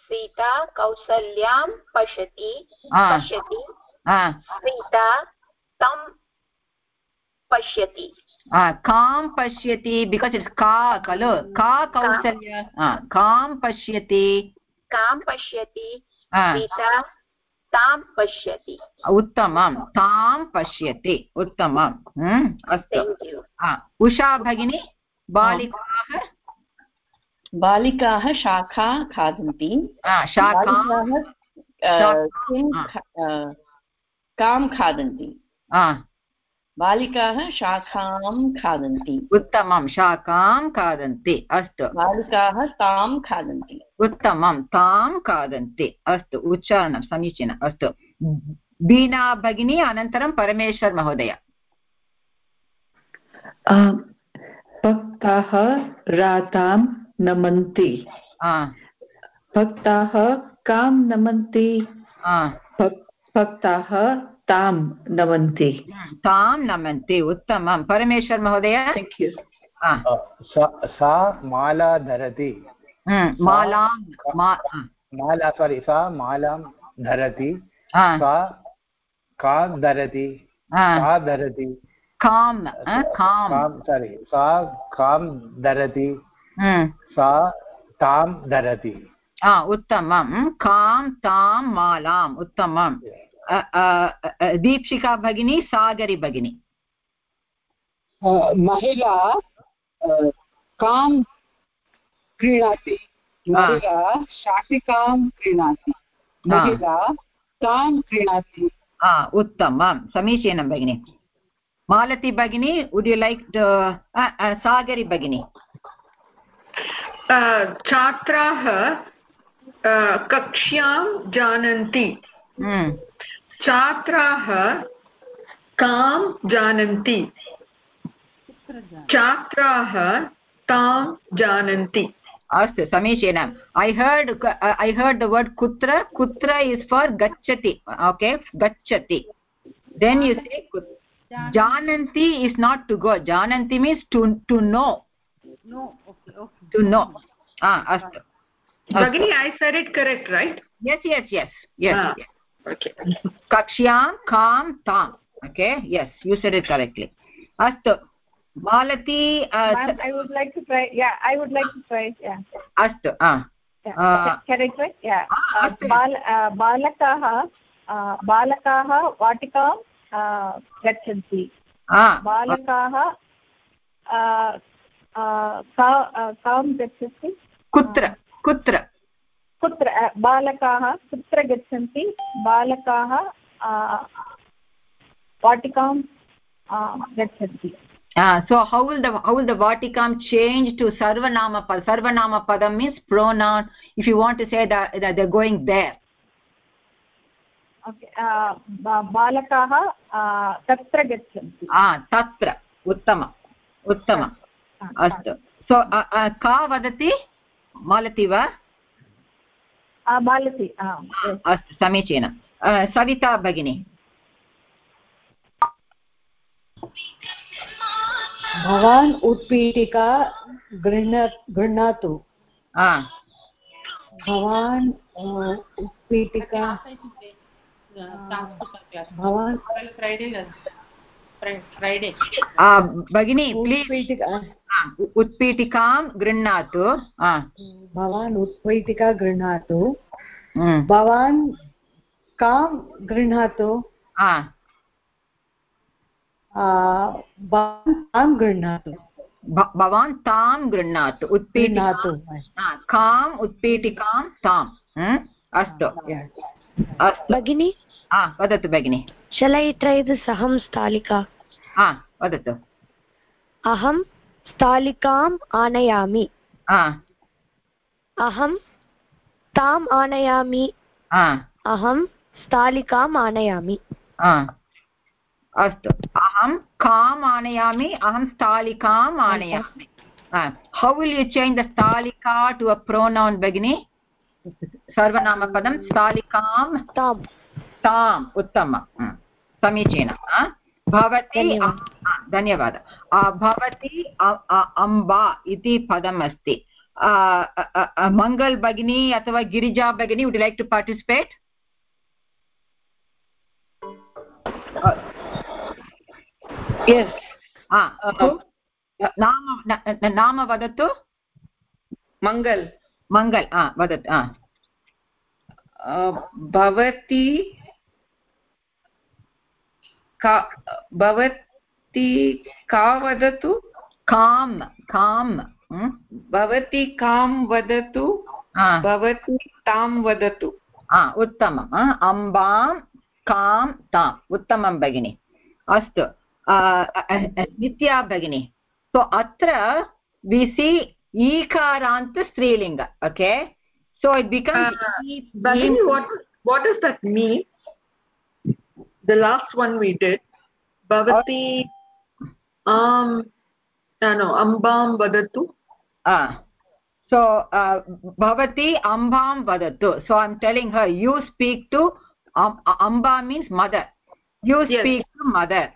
Sita कौसल्यां पश्यति पश्यति सीता तं पश्यति. कां पश्यति बिकास् इट्स् का खलु? का कौसल्य? कां पश्यति? कां पश्यति सीता तां पश्यति. उत्तमं. तां पश्यति. उत्तमम् अस्तु. उषा भगिनी? बालिकाः? बालिकाः शाखा खादन्ति। शाखाः कां खादन्ति? बालिकाः शाखां खादन्ति। उत्तमं शाकां खादन्ति अस्तु। बालिकाः तां खादन्ति। उत्तमं तां खादन्ति अस्तु उच्चारणं समीचीनम् अस्तु। बीना भगिनी अनन्तरं परमेश्वर् महोदय। भक्ताः रातां नमन्ति। भक्ताः कां नमन्ति? भक्ताः तां नमन्ति। तां नमन्ति उत्तमं। परमेश्वर् महोदय? सा माला धरति। मालां माला सोरि सा मालां धरति। सा का धरति? का धरति? कां कां सोरि सा कां धरति। सा तां धरति। उत्तमं कां तां मालाम् उत्तमम्। दीक्षिका भगिनी सागरी भगिनी। महिला कां क्रीणाति। महिला शाटिकां क्रीणाति। महिला तां क्रीणाति। उत्तमं समीचीनं भगिनि। मालती भगिनी वुड् यु लैक् सागरी भगिनी छात्राः कक्ष्यां जानन्ति छात्राः कां जानन्ति छात्राः तां जानन्ति अस्तु समीचीनम् I heard I heard the word कुत्र कुत्र इस् फार् गच्छति ओके गच्छति. Then you say जानन्ति इस् नाट् टु गो जानन्ति means to to know to know अस्तु Bagini, I said it correct, right? Yes, yes, yes, yes. Ah, yes. Okay. Kakshyam, kam, tam. Okay, yes, you said it correctly. Astu. Malati. Uh, Ma'am, I would like to try. Yeah, I would like to try. Yeah. Astu. Ah. Yeah. Uh, can I try? Yeah. Ah, uh, बाल uh, बालकाः uh, बालकाः वाटिकां uh, गच्छन्ति ah. बालकाः uh, uh, का uh, गच्छन्ति कुत्र कुत्र कुत्र uh, बालकाः कुत्र गच्छन्ति बालकाः uh, वाटिकां uh, गच्छन्ति Uh, so how will the how will the vatikam change to sarvanama sarvanama padam means pronoun if you want to say that, that they're going there uh, बालकाः तत्र गच्छन्ति। tatra uttama uttama अस्तु। सो का वदति? मालति वा? मालति अस्तु समीचीनं। सविता भगिनी। भवान् उत्पीठिका गृह्ण गृह्णातु। भवान् उत्पीठिका भवान् भगिनी प्लीस् उत्पीठिकां। गृह्णातु। भवान् उत्पीठिका गृह्णातु। भवान् कां गृह्णातु? तां गृह्णातु। भवान् तां गृह्णातु। उत्पीठिकातु काम् उत्पीठिकां ताम् अस्तु। अस्तु भगिनि वदतु भगिनि शलैत्रैदसहं स्थालिका हा वदतु अहं स्थालिकाम् आनयामि अहं ताम् आनयामि अहं स्थालिकाम् आनयामि अस्तु अहं काम् आनयामि अहं स्थालिकाम् आनयामि how will you change the स्थालिका to a pronoun भगिनि सर्वनामपदं स्थालिकां ताम्। ताम् उत्तमं। समीचीनं भवती धन्यवादः। भवती अम्बा इति पदम् अस्ति। मङ्गल् भगिनी अथवा गिरिजा भगिनी वुड् लैक् टु पार्टिसिपेट् नाम नाम वदतु। मङ्गल्। मङ्गल् वदतु भवती का भवती का वदतु? कां कां भवती कां वदतु? भवती तां वदतु? उत्तमम्। अम्बां कां ताम् उत्तमं भगिनि। अस्तु। नित्या भगिनि। सो अत्र विसि ईकारान्त स्त्रीलिङ्ग। Okay? So it becomes uh, Bagini, what what does that mean the last one we did. Bhavati um no ambam vadatu. Ah. So uh, bhavati ambam vadatu. So i'm telling her you speak to um, amba means mother. You speak yes. to mother.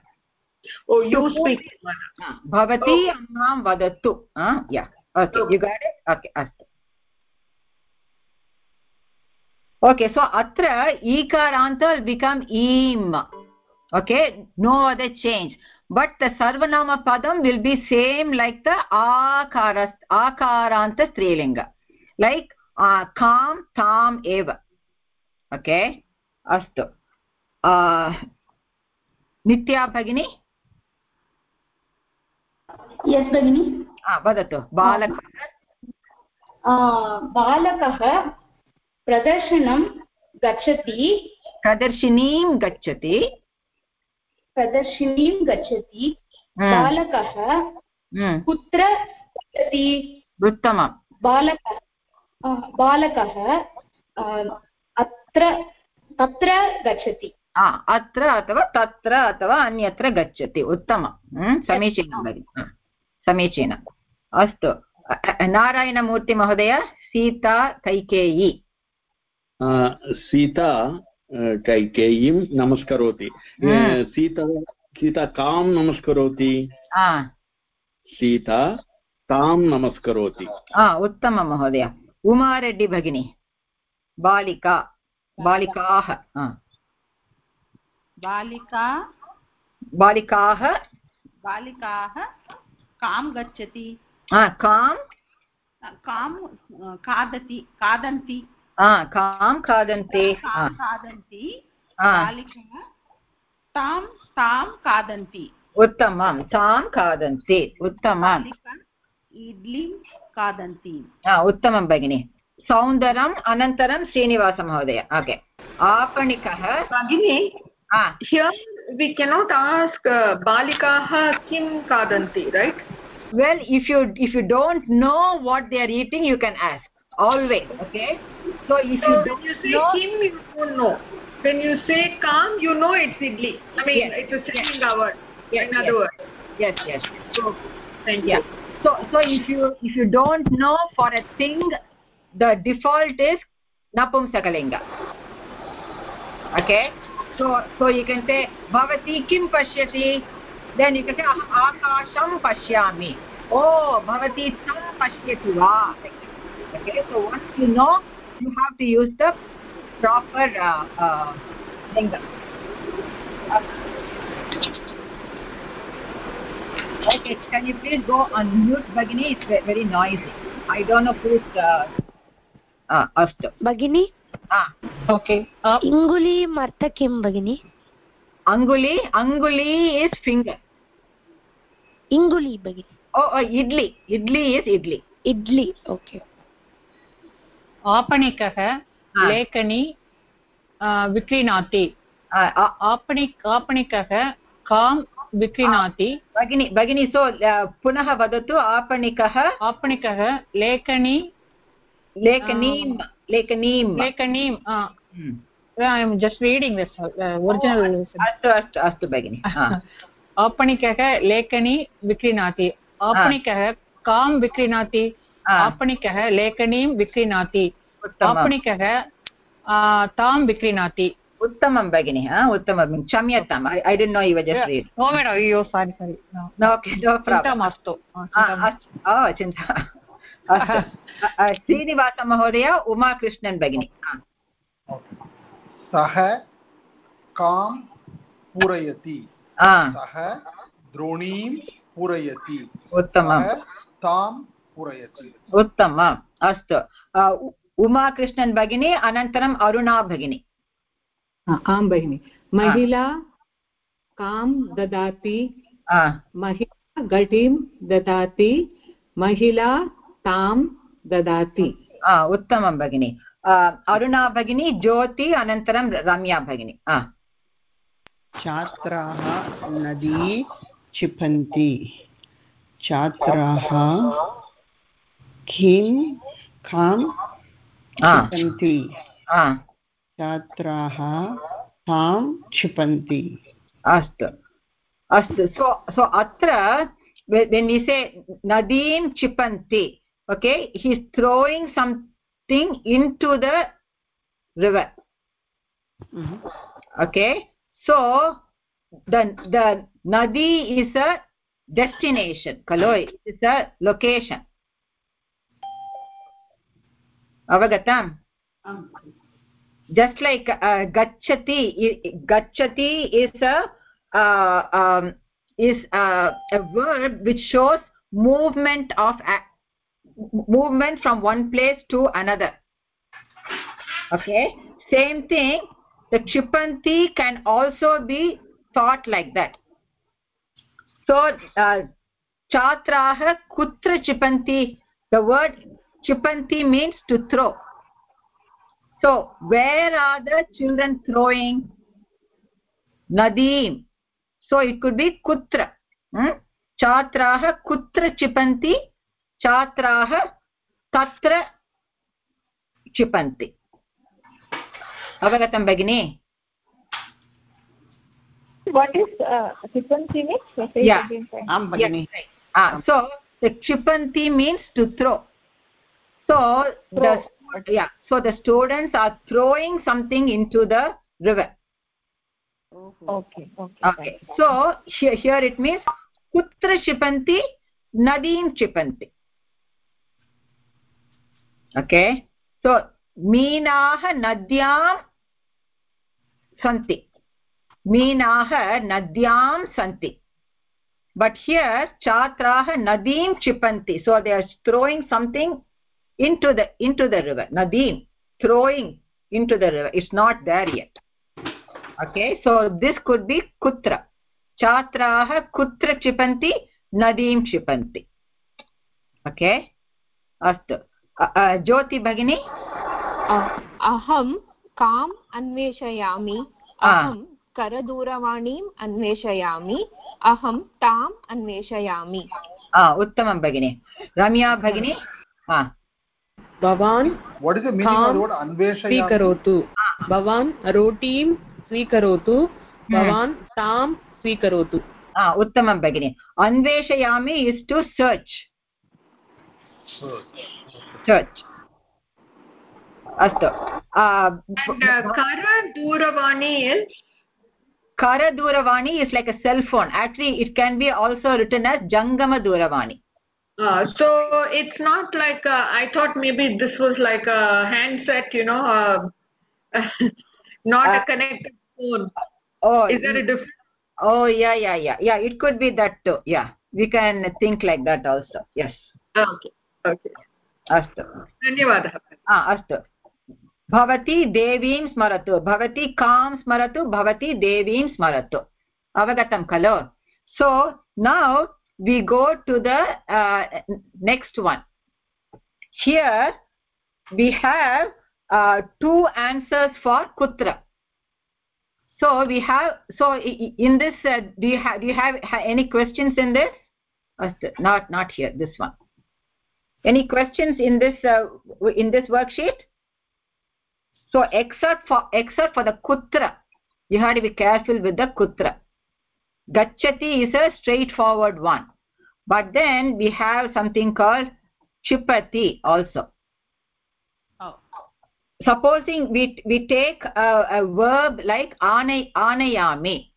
Oh you so, speak to mother. Bhavati oh. ambam vadatu. Uh, yeah. Okay oh. you got it? Okay become im okay no other change but the sarvanama padam will be same like the akara akaranta strilinga like uh, kam tam eva okay astu uh, nitya bhagini yes bhagini ah vadatu balakah बालकः प्रदर्शनं गच्छति। प्रदर्शिनीं गच्छति। प्रदर्शिनीं गच्छति। बालकः कुत्र गच्छति? उत्तमं बालकः बालकः अत्र तत्र गच्छति। अत्र अथवा तत्र अथवा अन्यत्र गच्छति। उत्तमं समीचीनं भगिनि। समीचीनम्। अस्तु। नारायणमूर्तिमहोदय सीता कैकेयी सीता कैकेयीं नमस्करोति। सीता सीता कां नमस्करोति? सीता तां नमस्करोति। उत्तमं महोदय उमारेड्डि भगिनी बालिका बालिकाः बालिका बालिकाः। बालिकाः कां गच्छति? कां? कां खादति खादन्ति? कां खादन्ति खादन्ति तां तां खादन्ति उत्तमं तां खादन्ति उत्तमम् इड्लीं खादन्ति उत्तमं भगिनि सौन्दरम् अनन्तरं श्रीनिवासमहोदय ओके आपणिकः भगिनि हियर् वि केनाट् आस्क् बालिकाः किं खादन्ति right well if you if you don't know what they are eating you can ask. Always okay? So if so you don't you say know kim you don't know. When you say kam you know it's idli. I mean yes. it's a saying yes. word. Yes, in yes. other words. Yes yes. So thank yeah. you so so if you if you don't know for a thing the default is napumsakalinga okay? So so you can say bhavati kim pashyati then you can say ah, akasham pashyami. Oh bhavati tam pashyati va okay so once you know you have to use the proper uh, uh, finger. okay. Can you please go on mute bagini? It's very noisy. I don't know who's uh, uh asto bagini? Ah okay. Uh, inguli martha kim bagini? Anguli anguli is finger. Inguli bagini. Oh, oh idli. Idli is idli. Idli okay. आपणिकः लेखनी विक्रीणाति आपणिक आपणिकः कां विक्रीणाति भगिनि भगिनि सो पुनः वदतु आपणिकः आपणिकः लेखनी लेखनीं लेखनीं लेखनीं I am just reading this original अस्तु अस्तु अस्तु भगिनि आपणिकः लेखनी विक्रीणाति आपणिकः कां विक्रीणाति आपणिकः लेखनीं विक्रीणाति आपणिकः तां विक्रीणाति उत्तमं भगिनि उत्तमं क्षम्यताम् I don't know you've just read no madam अय्यो सारि सारि चिन्ता मास्तु चिन्ता श्रीनिवासमहोदय उमाकृष्णन् भगिनि सः कां पूरयति सः द्रोणीं पूरयति उत्तमं तां पूरयति उत्तमम् अस्तु उमाकृष्णन् भगिनी अनन्तरम् अरुणा भगिनी आं भगिनि महिला कां ददाति महिला घटीं ददाति महिला तां ददाति उत्तमं भगिनि अरुणा भगिनी ज्योति अनन्तरं रम्या भगिनी छात्राः नदी क्षिपन्ति छात्राः किं खां क्षिपन्ति छात्राः तां क्षिपन्ति अस्तु अस्तु सो सो अत्र when we say nadim chipanti okay he is throwing something into the river mm -hmm. okay so the the nadi is a destination kaloi is a location avagatam just like uh, gachati gachati is a uh, um, is a, a verb which shows movement of movement from one place to another. Okay? Same thing the chipanti can also be thought like that. So uh, chatraah kutra chipanti the word chipanti means to throw so where are the children throwing nadim so it could be kutra hmm? छात्राः कुत्र क्षिपन्ति छात्राः तत्र क्षिपन्ति अवगतं भगिनि what is uh, chipanti so the chipanti means to throw so throw. the yeah so the students are throwing something into the river okay okay okay so here, here it means kutra chipanti nadim chipanti okay so मीनाः नद्यां सन्ति मीनाः नद्यां सन्ति but here chatraah nadim chipanti so they are throwing something into the into the river nadim throwing into the river it's not there yet okay so this could be kutra chatraah kutra chipanti nadim chipanti okay astu ज्योति भगिनी अहं काम् अन्वेषयामि अहं करदूरवाणीम् अन्वेषयामि अहं ताम् अन्वेषयामि उत्तमं भगिनि रम्या भगिनी भवान् स्वीकरोतु। भवान् रोटीं स्वीकरोतु। भवान् तां स्वीकरोतु। उत्तमं भगिनि। अन्वेषयामि इस् टु सर्च् सर्च् अस्तु। करदूरवाणी करदूरवाणी is like a cell phone actually it can be also written as जङ्गमदूरवाणी uh, so it's not like a, i thought maybe this was like a handset you know uh, [LAUGHS] not uh, a connected phone oh is there a difference oh yeah yeah yeah yeah it could be that too yeah we can think like that also yes okay okay अस्तु धन्यवादः अस्तु भवती देवीं स्मरतु भवती कां स्मरतु भवती देवीं स्मरतु अवगतं खलु so now we go to the uh, next one. Here we have uh, two answers for kutra. So we have so in this uh, do you have do you have, any questions in this? Not not here this one. Any questions in this uh, in this worksheet? So except for except for the kutra. You have to be careful with the kutra gachati is a straightforward one. But then we have something called chipati also. Oh. supposing we we take a, a verb like anay anayami.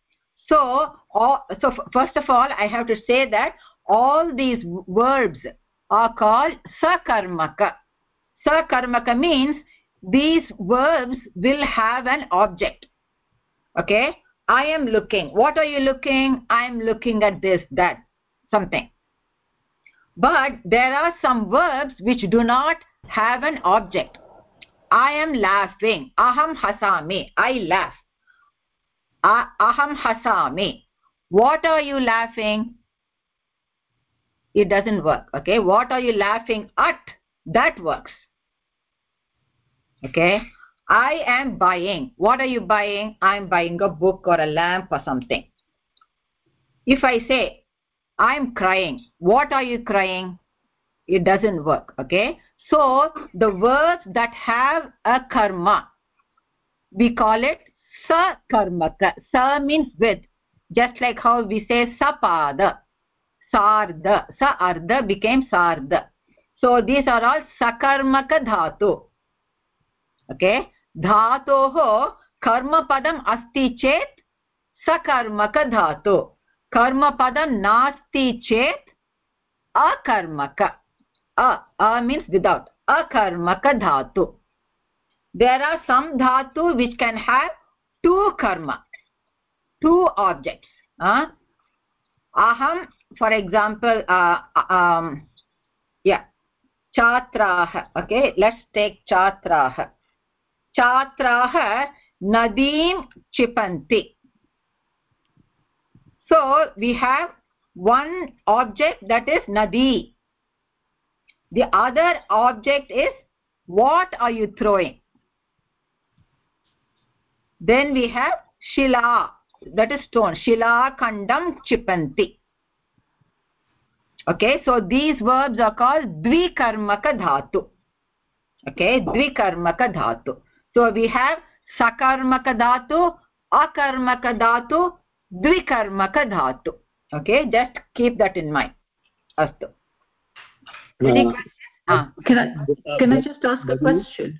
So all, so first of all i have to say that all these verbs are called sakarmaka. Sakarmaka means these verbs will have an object. Okay i am looking. What are you looking? I am looking at this that something. But there are some verbs which do not have an object. I am laughing. Aham hasami. I laugh. Aham hasami. What are you laughing? It doesn't work okay? What are you laughing at? That works okay i am buying. What are you buying? I'm buying a book or a lamp or something. If i say i'm crying what are you crying? It doesn't work okay? So the words that have a karma we call it sa karmaka sa means with. Just like how we say sapada sarda. Sa arda became sarda. So these are all sakarmaka dhatu okay धातोः कर्मपदम् अस्ति चेत् सकर्मकधातु। कर्मपदं नास्ति चेत् अकर्मक। A means without अकर्मकधातु। देर् आर् सम् धातु विच् केन् हेव् टु कर्म टु आब्जेक्ट्स् अहं फार् एक्साम्पल् अं, छात्राः ओके लेट्स् टेक् छात्राः। छात्राः नदीं क्षिपन्ति। So we have one object that is नदी। The other object is what are you throwing then we have Shila that is stone शिलाखण्डं क्षिपन्ति okay so these verbs are द्विकर्मकधातु okay द्विकर्मकधातु okay? So we have sakarmaka dhatu akarmaka dhatu dvikarmaka dhatu okay just keep that in mind astu uh, can i can i just ask a question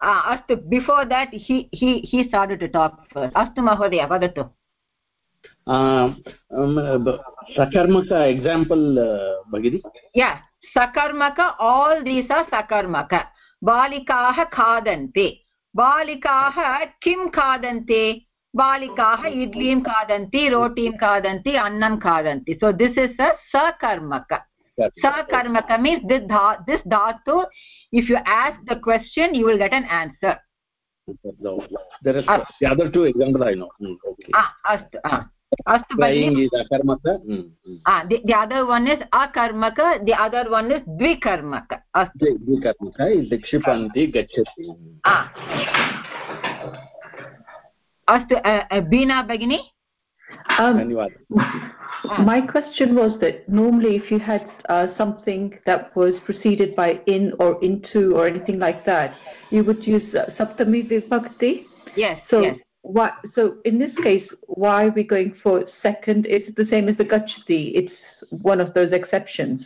uh, astu before that he he he started to talk first astu mahodaya vadatu sakarmaka example bagini yeah sakarmaka all these are sakarmaka बालिकाः खादन्ते बालिकाः किं खादन्ते बालिकाः इड्लीं खादन्ति रोटीं खादन्ति अन्नं खादन्ति सो this is a सकर्मक सकर्मक मीन्स् दिस् धा दिस् धातु if you ask the question you will get an answer अस्तु astu flying is ah the, other one is akarmaka the other one is dvikarmaka astu is ah. beena um, ah. my question was that normally if you had uh, something that was preceded by in or into or anything like that, you would use uh, saptami. Yes. So yes why so in this case why are we going for second? It's the same as the gachati it's one of those exceptions.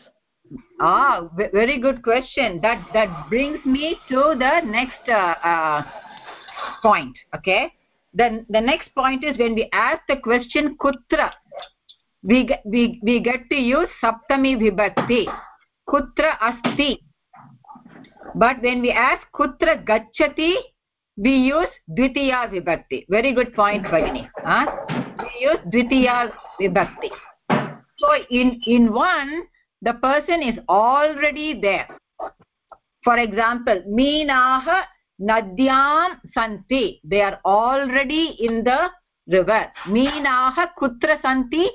Ah very good question. That that brings me to the next uh, uh, point okay? Then the next point is when we ask the question kutra. We get, we we get to use saptami vibhakti. Kutra asti. But when we ask kutra gachati we use द्वितीया विभक्ति very good point भगिनि द्वितीया विभक्ति so in in one the person is already there for example मीनाः नद्यां सन्ति they are already in the river मीनाः कुत्र सन्ति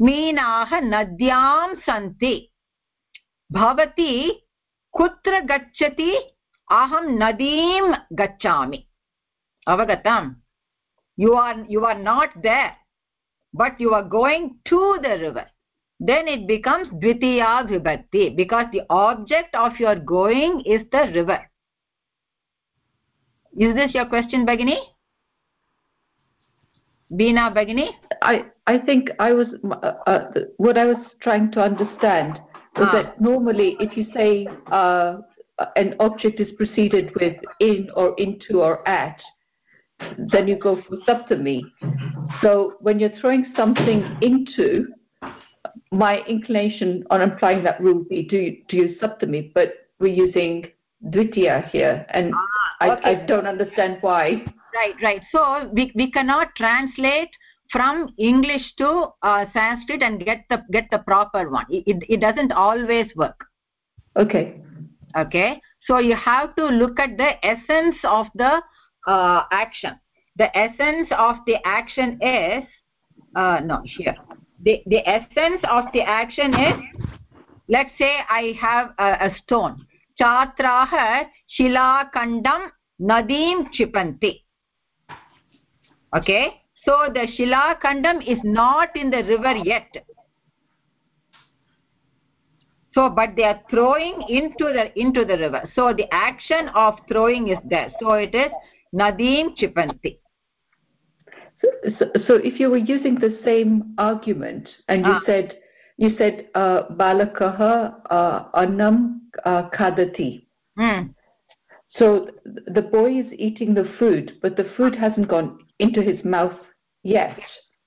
मीनाः नद्यां सन्ति भवती कुत्र गच्छति aham nadim gacchami avagatam you are you are not there but you are going to the river. Then it becomes dvitiya vibhakti because the object of your going is the river. Is this your question bagini Bina bagini i i think i was uh, uh, what i was trying to understand was ah. that normally if you say uh, an object is preceded with in or into or at then you go for saptami so when you're throwing something into my inclination on applying that rule would be to, to use saptami but we're using dvitiya here and ah, okay. I, I don't understand why. Right right. So we, we cannot translate from english to uh, sanskrit and get the get the proper one. It, it, it doesn't always work. Okay okay so you have to look at the essence of the uh, action the essence of the action is uh, no here the the essence of the action is let's say i have a, a stone छात्राः शिलाखण्डं नदीं क्षिपन्ति okay so the shilakhandam is not in the river yet so but they are throwing into the into the river. So the action of throwing is there. So it is nadim chipanti so, so, so if you were using the same argument and you ah. said you said uh, balakah uh, annam uh, kadati mm. so the boy is eating the food but the food hasn't gone into his mouth yet.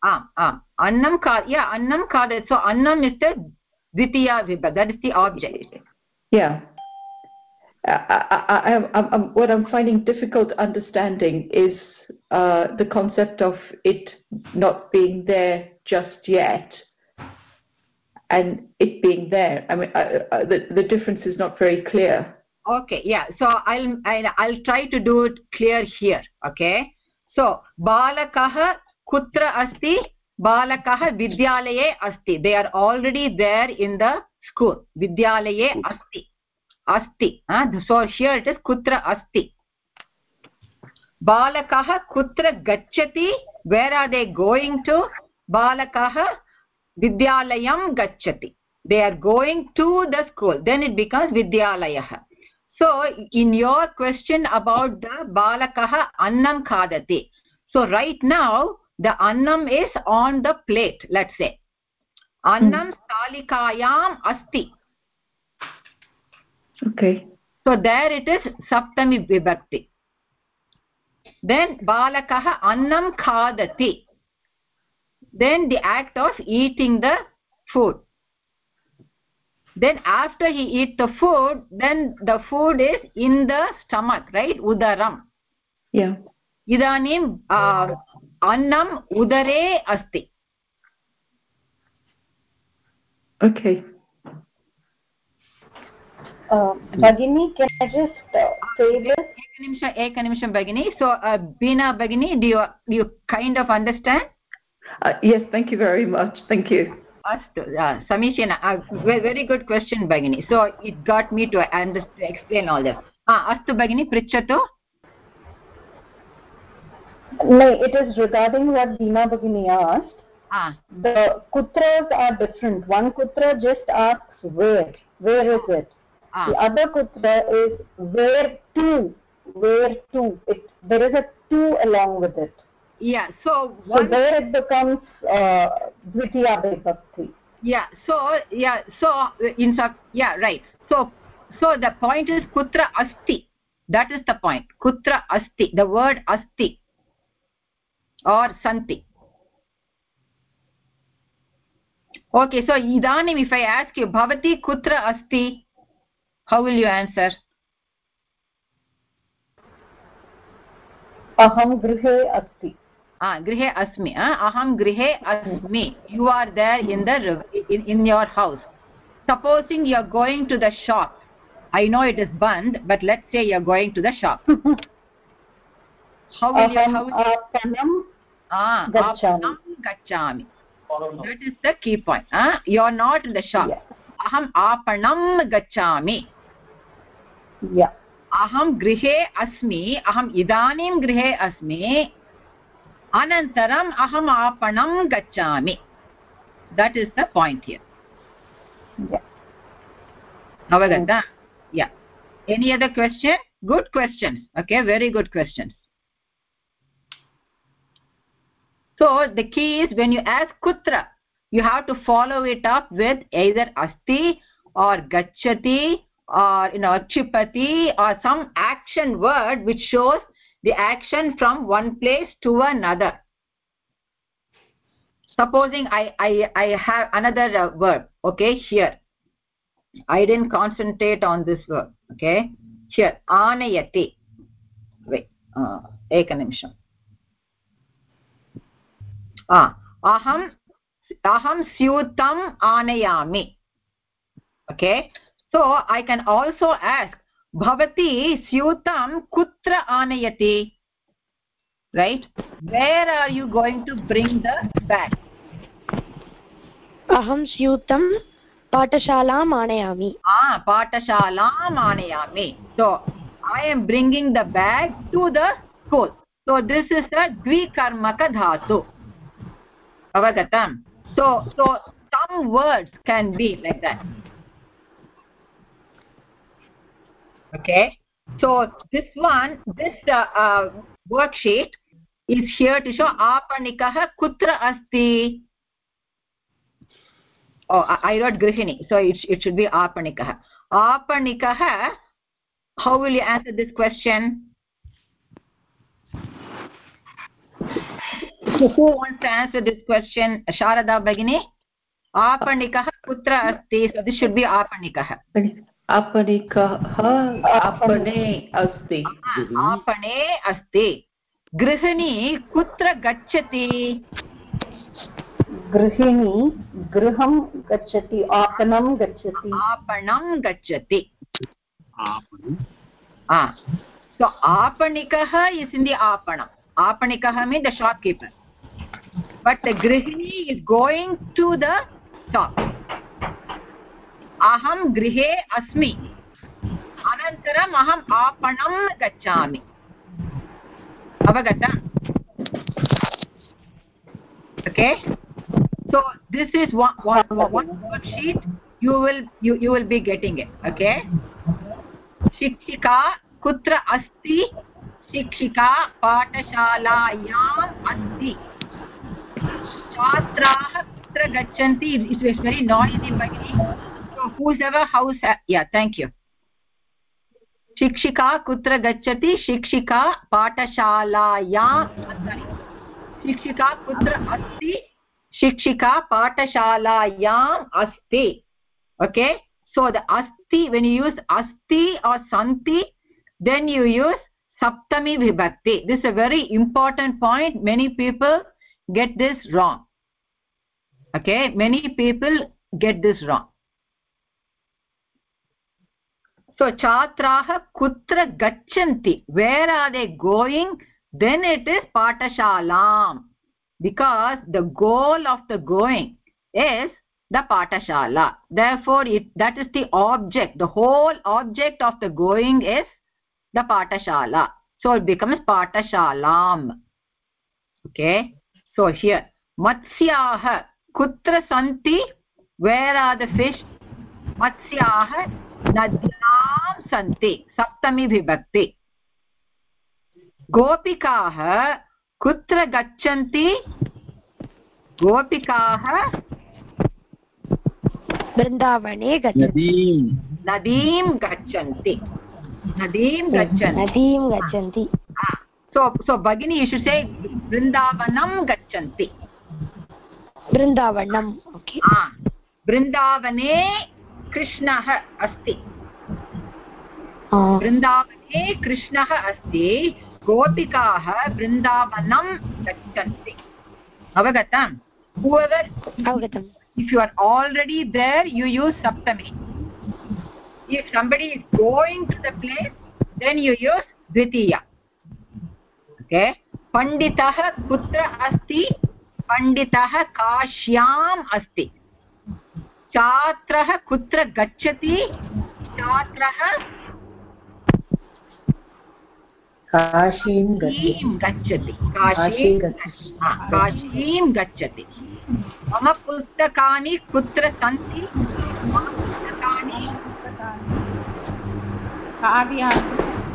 Ah ah. Annam ka yeah annam kadat so annam is the dvitiya vibha that is the object. Yeah. I, I, I, what I'm finding difficult understanding is uh, the concept of it not being there just yet and it being there. I mean uh, uh, the the difference is not very clear. Okay yeah. So i'll i'll, I'll try to do it clear here okay? So balakah kutra asti बालकः विद्यालये अस्ति. They are already there in the school विद्यालये अस्ति. अस्ति. Social is कुत्र अस्ति? बालकः कुत्र गच्छति? वेर् आर् दे गोयिङ्ग् टु बालकः विद्यालयं गच्छति. They are going to the school then it becomes विद्यालयः. So in your question about the बालकः अन्नं खादति. So right now the annam is on the plate let's say. Annam hmm. stalikayam asti. Okay. So there it is saptami vibhakti. Then balakah annam khadati then the act of eating the food. Then after he eat the food then the food is in the stomach right? Udaram. Yeah. Idanim uh, अन्नम उदरे अस्ति। Okay. भगिनी so Bina भगिनी। Did you kind of understand yes thank समीचीन very good question भगिनी। So it got me to understand explain all this भगिनी पृच्छतु। No, it is regarding what Deena Bhagini asked. Ah. The kutras are different. One kutra just asks where. Where is it? Ah. The other kutra is where to. Where to. It, there is a to along with it yeah so one, so there it becomes uh, dvitiya vibhakti yeah so yeah so in yeah right so so the point is kutra asti that is the point kutra asti the word asti are सन्ति okay so इदानीम् if I ask यु भवती कुत्र अस्ति? हौ will you answer अहं गृहे अस्ति। गृहे अस्मि अहं गृहे अस्मि। You are there in the in your house supposing you are going to the shop I know it is बन्द् but let say you are going to the shop how ah is the key point ah you are not in the shop aham aapanam gachami yeah aham grihe asmi aham idanim grihe asmi अनन्तरम् अहम् आपणं गच्छामि that is the point here अवगता yeah any other question good questions okay very good questions so the key is when you ask kutra you have to follow it up with either asti or gachati or you know chipati or some action word which shows the action from one place to another. Supposing i i i have another uh, verb okay here. I didn't concentrate on this verb okay. Here anayati wait uh, ekanimisham अहम् अहं स्यूतम् आनयामि। Okay? So I can also ask भवती स्यूतं कुत्र आनयति? Right where are you going to bring the bag अहं स्यूतं पाठशालाम् आनयामि। पाठशालाम् आनयामि। So I am bringing the bag to the school so this is the द्विकर्मकधातु। Avagatam so so some words can be like that. Okay? So this one this uh, uh, worksheet is here to show aparnikah kutra asti. Oh i wrote grihini so it, it should be aparnikah aparnikah how will you answer this question who wants to answer this question sharada bagini aparnikah kutra asti so this should be aparnikah आपणिकः आपणे अस्ति आपणे अस्ति गृहिणी कुत्र गच्छति गृहिणी गृहं गच्छति आपणं गच्छति आपणं गच्छति so आपणिकः is in the apanam apanikah means the shopkeeper but the grihini is going to the shop अहं गृहे अस्मि अनन्तरम् अहम् आपणं गच्छामि अवगतम् okay so this is one, one, one worksheet you will you, you will be getting it okay शिक्षिका कुत्र अस्ति शिक्षिका पाठशालायाम् अस्ति छात्राः कुत्र गच्छन्ति इट् वेस् वेरि नान् इति हौस् या शिक्षिका कुत्र गच्छति? शिक्षिका पाठशालाया शिक्षिका कुत्र अस्ति? शिक्षिका पाठशालायाम् अस्ति। ओके सो द अस्ति वेन् यु यूस् अस्ति आर् सन्ति देन् यु यूस् सप्तमी विभक्ति. This a very important point many people get this wrong. Okay many people get this wrong. So chatraah kutra gachanti. Where are they going? Then it is patashalam because the goal of the going is the patashala therefore it that is the object. The whole object of the going is the patashala so it becomes patashalam okay so here matsyah kutra santi where are the fish matsyah nadyam santi saptami vibhakti गोपिकाः कुत्र गच्छन्ति गोपिकाः वृन्दावने गच्छन्ति नदीं गच्छन्ति नदीं गच्छन्ति नदीं गच्छन्ति सो सो भगिनी यु से वृन्दावनं गच्छन्ति वृन्दावनम् ओके वृन्दावने कृष्णः अस्ति। वृन्दावने कृष्णः अस्ति गोपिकाः वृन्दावनं गच्छन्ति। अवगतम् अवगतम्। If you are already there you use saptami. If somebody is going to the place then you use dvitiya. Okay panditah kutra asti panditah काश्याम् अस्ति। छात्रः कुत्र गच्छति? छात्रः काशीं गच्छति। काशीं काशीं गच्छति। मम पुस्तकानि कुत्र सन्ति? मम पुस्तकानि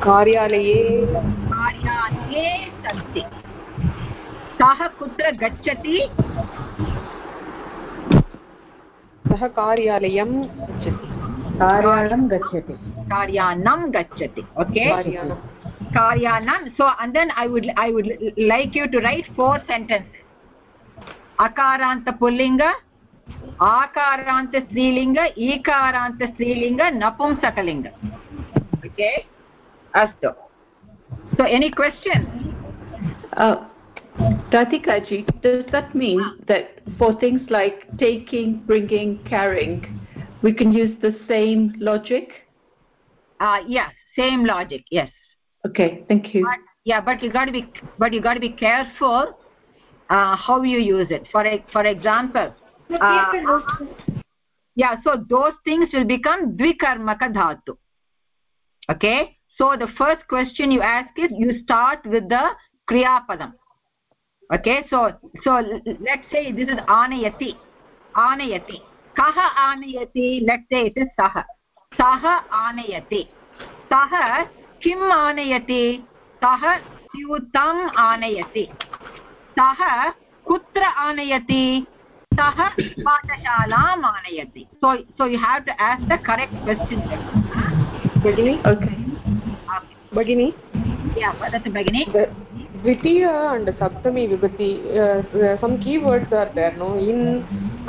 कार्यालये। कार्यालये सन्ति सः कुत्र गच्छति सः कार्यालयं गच्छति कार्यानं गच्छति कार्यानं गच्छति okay then i would i would like you to write four sentences akaranta pullinga akaranta strilinga ikaranta strilinga napumsakalinga okay astu so any question? Uh, Radhika does that mean that for things like taking, bringing, carrying, we can use the same logic? Uh, yes, same logic, yes. Okay thank you. But, yeah but you got to be but you got to be careful uh, how you use it. For for example uh, yeah so those things will become dvikarmaka dhatu. Okay so the first question you ask is you start with the kriya padam okay so so let's say this is anayati anayati kaha anayati let's say it is sah sah anayati sah किम् आनयति सः स्यूतम् आनयति सः कुत्र आनयति सः पाठशालाम् आनयति so so you have to ask the correct question भगिनी okay भगिनी वदतु भगिनी द्वितीय saptami vibhati uh, some keywords are there no in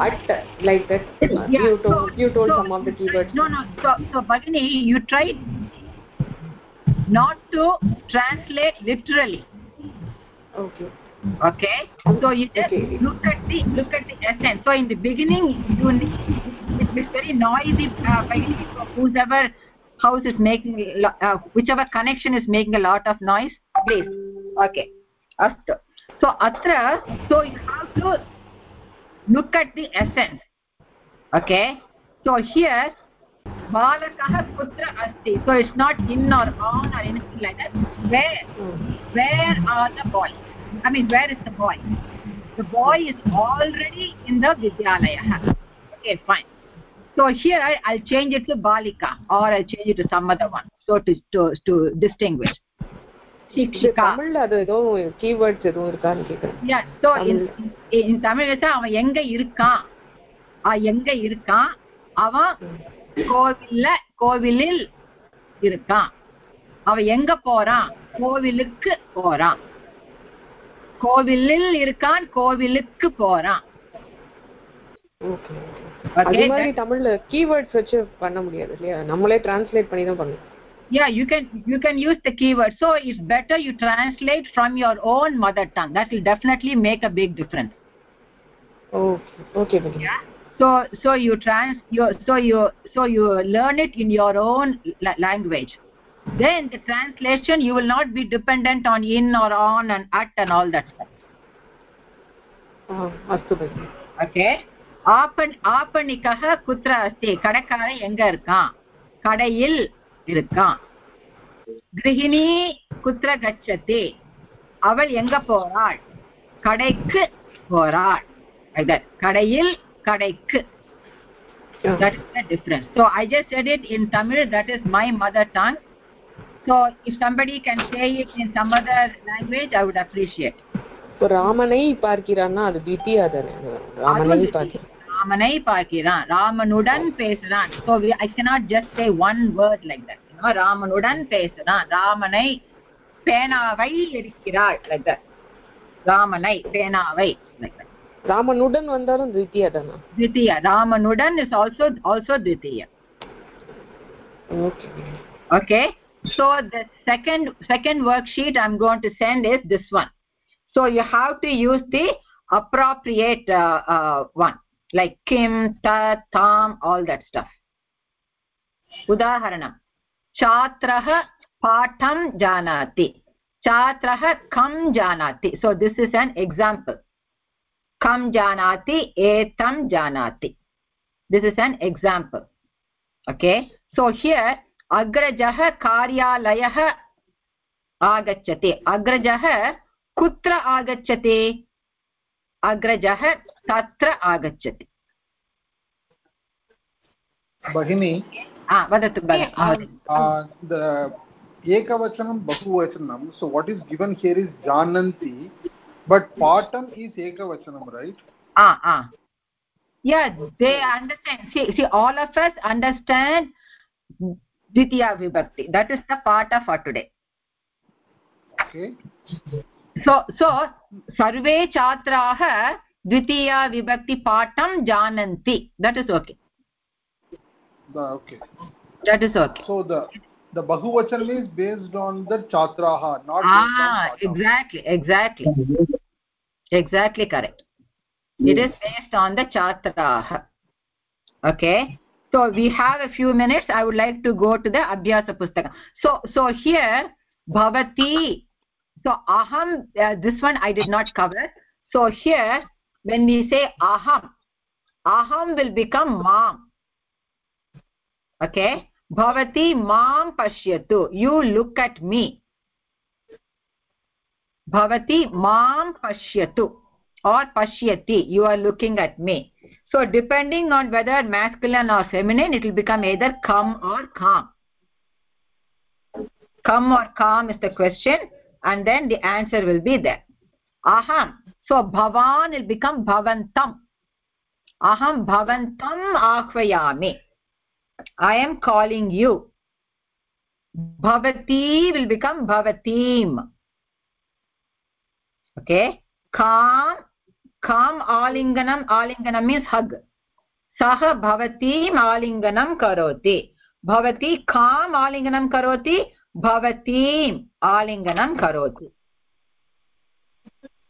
at like that uh, yeah, you told so, you told so, some of the keywords no no so so bhagini you tried not to translate literally okay okay so you just okay. look at the look at the essence so in the beginning you need, it's very noisy uh, whoever house is making uh, whichever connection is making a lot of noise please. Okay. Astu. So atra so you have to look at the essence. Okay. So here balakah putra asti. So it's not in or on or anything like that. Where where are the boys? I mean where is the boy? The boy is already in the vidyalaya. Okay fine so here I, i'll change it to balika or i'll change it to some other one so to to to distinguish. தமிழ்ல அது எதுவும் keywords எதுவும் இருக்கான்னு கேக்குறேன். Yeah so in in Tamil அவன் எங்க இருக்கான் எங்க இருக்கான் அவன் கோவில்ல கோவிலில் இருக்கான் அவ எங்க போறான்? கோவிலுக்கு போறான். கோவிலில் இருக்கான் கோவிலுக்கு போறான். அது மாதிரி தமிழ்ல கீவேர்ட்ஸ் வச்சு பண்ண முடியாது இல்லையா? நம்மளே டிரான்ஸ்லேட் பண்ணி தான் பண்ணணும். Yeah you can you can use the keyword. So it's better you translate from your own mother tongue. That will definitely make a big difference. Okay okay yeah. So so you trans you so you so you learn it in your own la language. Then the translation you will not be dependent on in or on and at and all that stuff. Oh astu okay? ஆப்பன் ஆப்பனிக்கக குத்திர அஸ்தி கடைக்காரன் எங்க இருக்கான் கடையில் இருக்கான் கிரகிணி குத்திர கச்சதி அவள் எங்க போறாள் கடைக்கு போறாள் கடையில் கடைக்கு that's the difference so i just said it in tamil that is my mother tongue so if somebody can say it in some other language i would appreciate இப்போ ராமனை பார்க்கிறான்னா அது தித்தியா தானே ராமனை பார்க்கிறான் ராமனை பார்க்கிறான் ராமனுடன் பேசுறான் so we, i cannot just say one word like that you know ராமனுடன் பேசுறான் ராமனை பேனாவை இருக்கிறாள் like that ராமனை பேனாவை like that ராமனுடன் வந்தாலும் தித்தியா தானா தித்தியா ராமனுடன் is also also தித்தியா okay okay so the second second worksheet i'm going to send is this one so you have to use the appropriate uh, uh, one kim ta tam all that stuff udaharanam chatrah patham janati chatrah kam janati so this is an example kam janati etam janati this is an example okay so here agrajah कार्यालयः आगच्छति अग्रजः कुत्र आगच्छति अग्रजः तत्र आगच्छति भगिनी वदतु एकवचनं बहुवचनं so what is given here is jananti but patam is ekavachanam right ah ah they understand see see all of us understand ditiya vibhakti that is the part of for today okay so so sarve chatraah dvitiya vibhakti patam jananti that is okay the, okay that is okay so the the bahuvachan is based on the chatraha not ah exactly exactly exactly correct it is based on the chatraha okay so we have a few minutes i would like to go to the abhyasa pustaka so so here bhavati so aham uh, this one i did not cover so here when we say aham aham will become mam okay bhavati mam pashyatu you look at me bhavati mam pashyatu or pashyati you are looking at me so depending on whether masculine or feminine it will become either come or calm come or calm is the question and then the answer will be there aham so bhavan will become bhavantam aham bhavantam ahvayami i am calling you bhavati will become bhavatim okay calm calm alinganam alinganam means hug sah bhavatim alinganam karoti bhavati calm alinganam karoti bhavatim alinganam karoti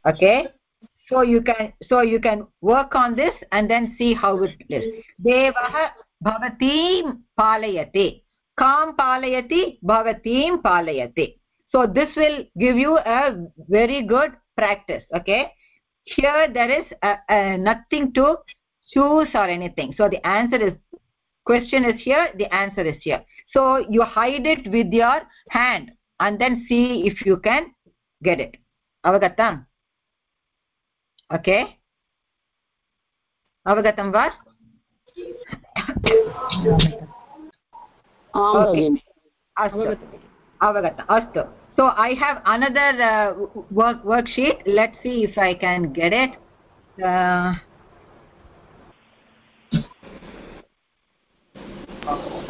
okay? So you can so you can work on this and then see how it is. Devah bhavatim palayate kam palayati bhavatim palayate so this will give you a very good practice okay? Here there is nothing to choose or anything. So the answer is question is here the answer is here so you hide it with your hand and then see if you can get it. avagatam okay? avagatam va okay. astu avagatam so i have another uh, work worksheet. Let's see if i can get it. Uh,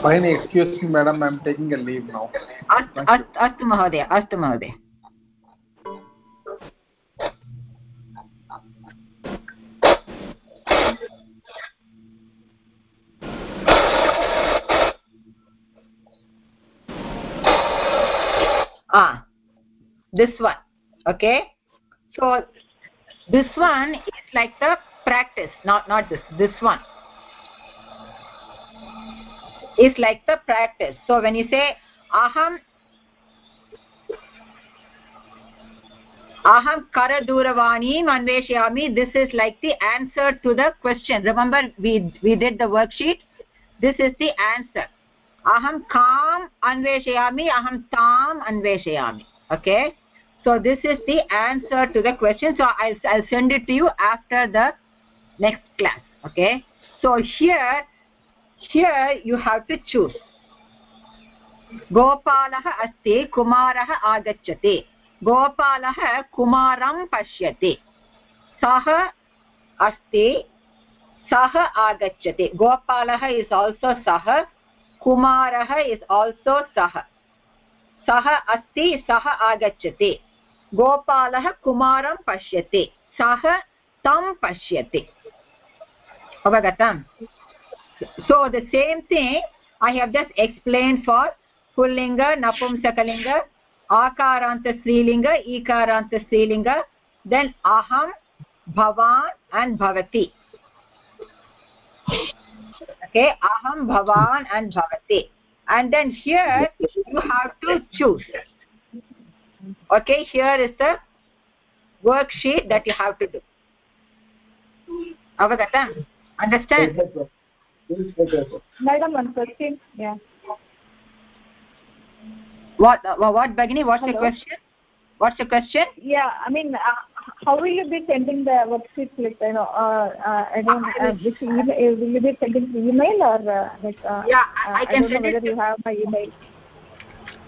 Fine, excuse me, madam, I'm taking a leave now. अस्तु महोदय अस्तु महोदय ah this one okay so this one is like the practice not not this this one is like the practice. So when you say aham aham karaduravanim anveshayami this is like the answer to the question. Remember we we did the worksheet? This is the answer. Aham kam anveshayami aham tam anveshayami. Okay? So this is the answer to the question. So i'll i'll send it to you after the next class. Okay? So here here you have to choose गोपालः अस्ति कुमारः आगच्छति गोपालः कुमारं पश्यति सः अस्ति सः आगच्छति गोपालः is also सः कुमारः इस् आल्सो सः सः अस्ति सः आगच्छति गोपालः कुमारं पश्यति सः तं पश्यति अवगतम् so the same thing i have just explained for pullinga napumsakalinga akaranta strilinga ikaranta strilinga then aham bhavan and bhavati. Okay aham bhavan and bhavati. And then here you have to choose. Okay here is the worksheet that you have to do. Avagatam understand madam one question. Yeah. What uh, what bagini what's Hello? the question? What's the question? Yeah i mean uh, how will you be sending the worksheet like you know uh, uh, i don't uh, which email, uh, will you be sending the email or uh, like uh, yeah i, I can I don't send know whether it you have my email.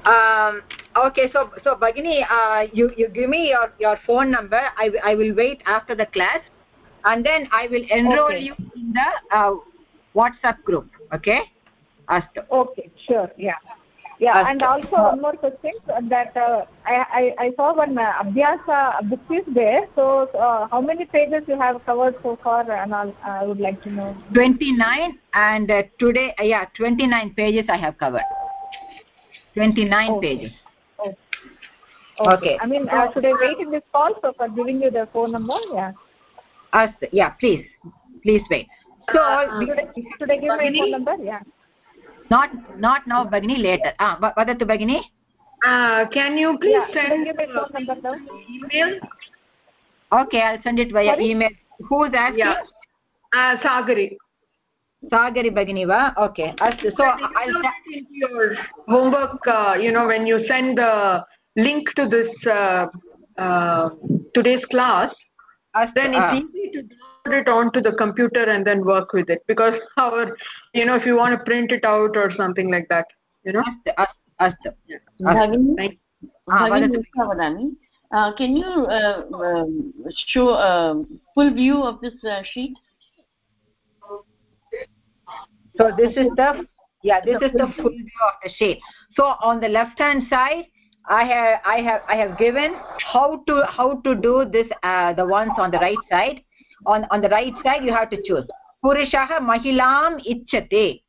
Um okay so so bagini uh, you you give me your your phone number. I i will wait after the class and then i will enroll Okay. you in the uh, whatsapp group okay? Astu okay sure yeah. Yeah Astu. and also one more question uh, that uh, I, I i saw one uh, abhyasa book is there so uh, how many pages you have covered so far and all i would like to know? 29 and uh, today uh, yeah 29 pages i have covered. 29 Okay. pages. Okay. Okay. i mean uh, should i wait in this call so for giving you the phone number? Yeah. Astu yeah please. Please wait so we- should, I, should i give my phone number yeah not not now bagini later ah va- vadatu bagini Uh, can you please yeah send give my phone number now email? okay i'll send it via Sorry? email who's asking Yeah. Uh, Sagari. sagari bagini va okay astu so i'll send it into your homework, uh, you know, when you send the link to this uh, uh, today's class, then it's ah. easy to download it onto the computer and then work with it. Because our, you know, if you want to print it out or something like that, you know. astu astu astu. Bhavini, Thank Ah, Bhavini vadatu. Nisha vadami. Uh, can you uh, um, show a full view of this uh, sheet? so this is the yeah this is the full view of the sheet. So on the left hand side i have i have i have given how to how to do this uh, the ones on the right side on on the right side you have to choose purushah mahilam ichchate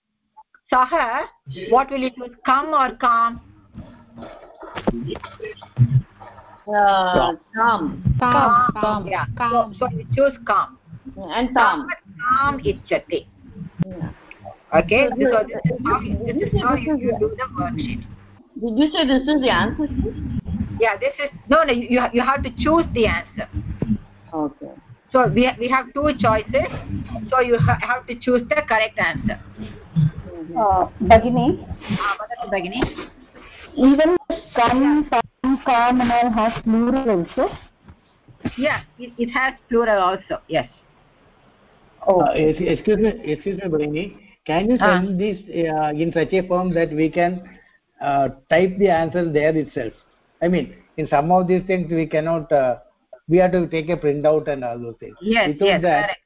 saha what will you choose kam or kam Uh, Tam. Kam, kam, yeah kam. So, so you choose kam And Tam. kam ichchate Yeah. okay So so this- this is how, this is how you, you do the worksheet Did you say this is the answer? yeah this is no no you, you you have to choose the answer Okay. So we ha- we have two choices so you ha- have to choose the correct answer uh, Bagini, ah vadatu bagini even come, come, come and all has plural also. yeah it, it has plural also yes Oh, Uh, excuse me, excuse me, Bhavini. Can you send this uh, in such a form that we can uh, type the answer there itself? I mean, in some of these things we cannot. We have to take a printout and all those things. yes Without yes that, correct.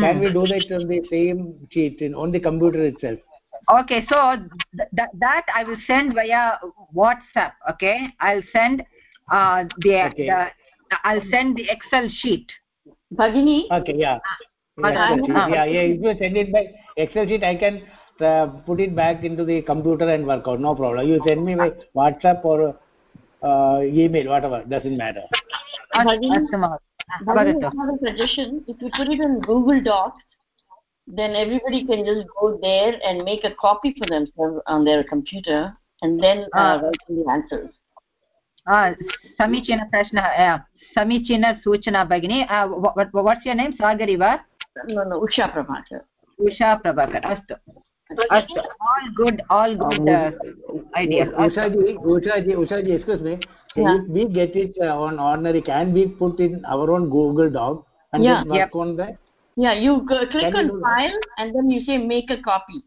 Can Hmm. we do that on the same sheet in on the computer itself? okay so th that i will send via whatsapp okay? I'll send uh the, okay. the i'll send the excel sheet. Bhagini? Okay yeah. Uh, yeah, yeah, yeah. If you send it by excel sheet i can uh, put it back into the computer and work out. No problem. You send me by whatsapp or email whatever doesn't matter [LAUGHS] bhagini, bhagini, I have a suggestion if you put it in google docs then everybody can just go there and make a copy for themselves on their computer and then uh, uh, write the answers समीचीन प्रश्नः समीचीन सूचना भगिनी what's यर् name सागरि वा उषा प्रभाकर् उषा प्रभाकर् अस्तु अस्तु all good all good ideas ushaji ushaji ushaji excuse me yeah. if we get it uh, on ordinary can we put in our own google doc and yeah. then work yep. on that yeah you go, click on file and then you say make a copy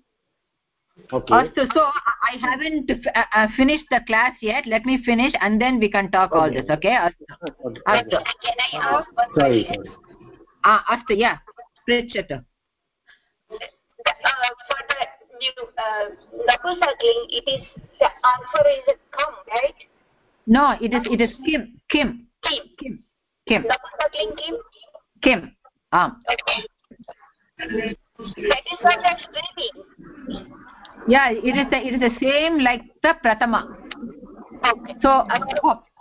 okay also so i haven't uh, uh, finished the class yet let me finish and then we can talk okay. all this okay okay, okay. can i ask one sorry, question ah uh, astu yeah pritchat for uh, napusakling it is the answer is come right? No it is it is kim kim. Kim. Kim. Kim. Napusakling kim? Kim. Um okay. That is what i'm screaming yeah it is the, it is the same like the pratama okay. So, uh,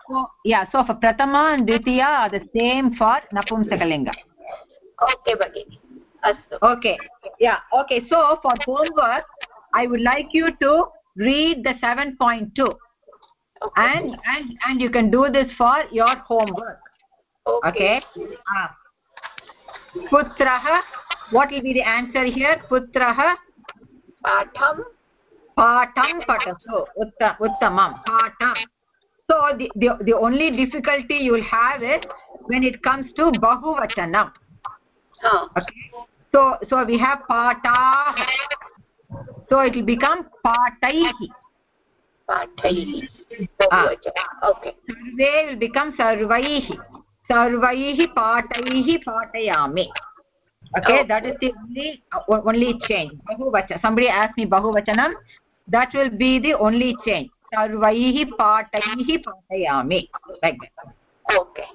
so yeah so for pratama and dvitiya are the same for napumsakalinga okay bagini astu okay. Yeah. Okay. So for homework i would like you to read the 7.2 okay. and and and you can do this for your homework. Okay, okay? Ah. putrah what will be the answer here? Putrah patham. Patham patatu uttamam. Patham. So the, the the only difficulty you will have is when it comes to bahuvachanam. Oh. okay so so we have patah so it will become pataihi pataihi ah. okay sarve will become sarvaihi sarvaihi pataihi patayami okay oh. that is the only uh, only change bahuvachanam somebody asked me bahuvachanam that will be the only change sarvaihi pataihi patayami like that okay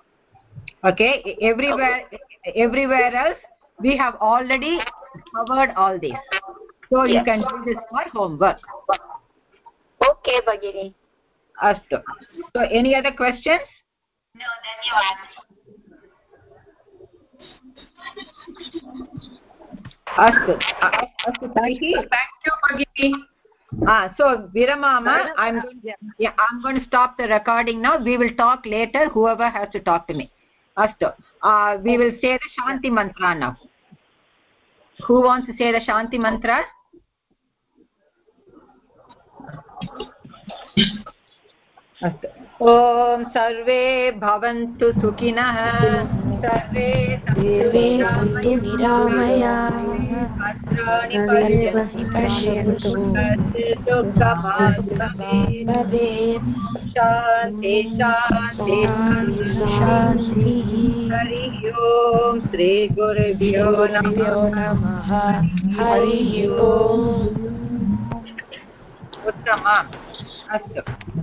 okay everywhere okay. everywhere else we have already covered all this so yes. you can do this for homework okay bagini Asto. so any other questions no then you ask Asto. Asto. thank you thank you bagini ah so viramama i'm yeah i'm going to stop the recording now we will talk later whoever has to talk to me uh, say the shanti mantra now who wants to say the shanti mantra अस्तु ॐ सर्वे भवन्तु सुखिनः सर्वे सर्वे सन्तु निरामया भद्राणि पश्यन्तु शान्ति शान्ति शान्तिः हरिः ओम्। श्रीगुरुभ्यो नमः हरिः ओम् उत्तमम् अस्तु।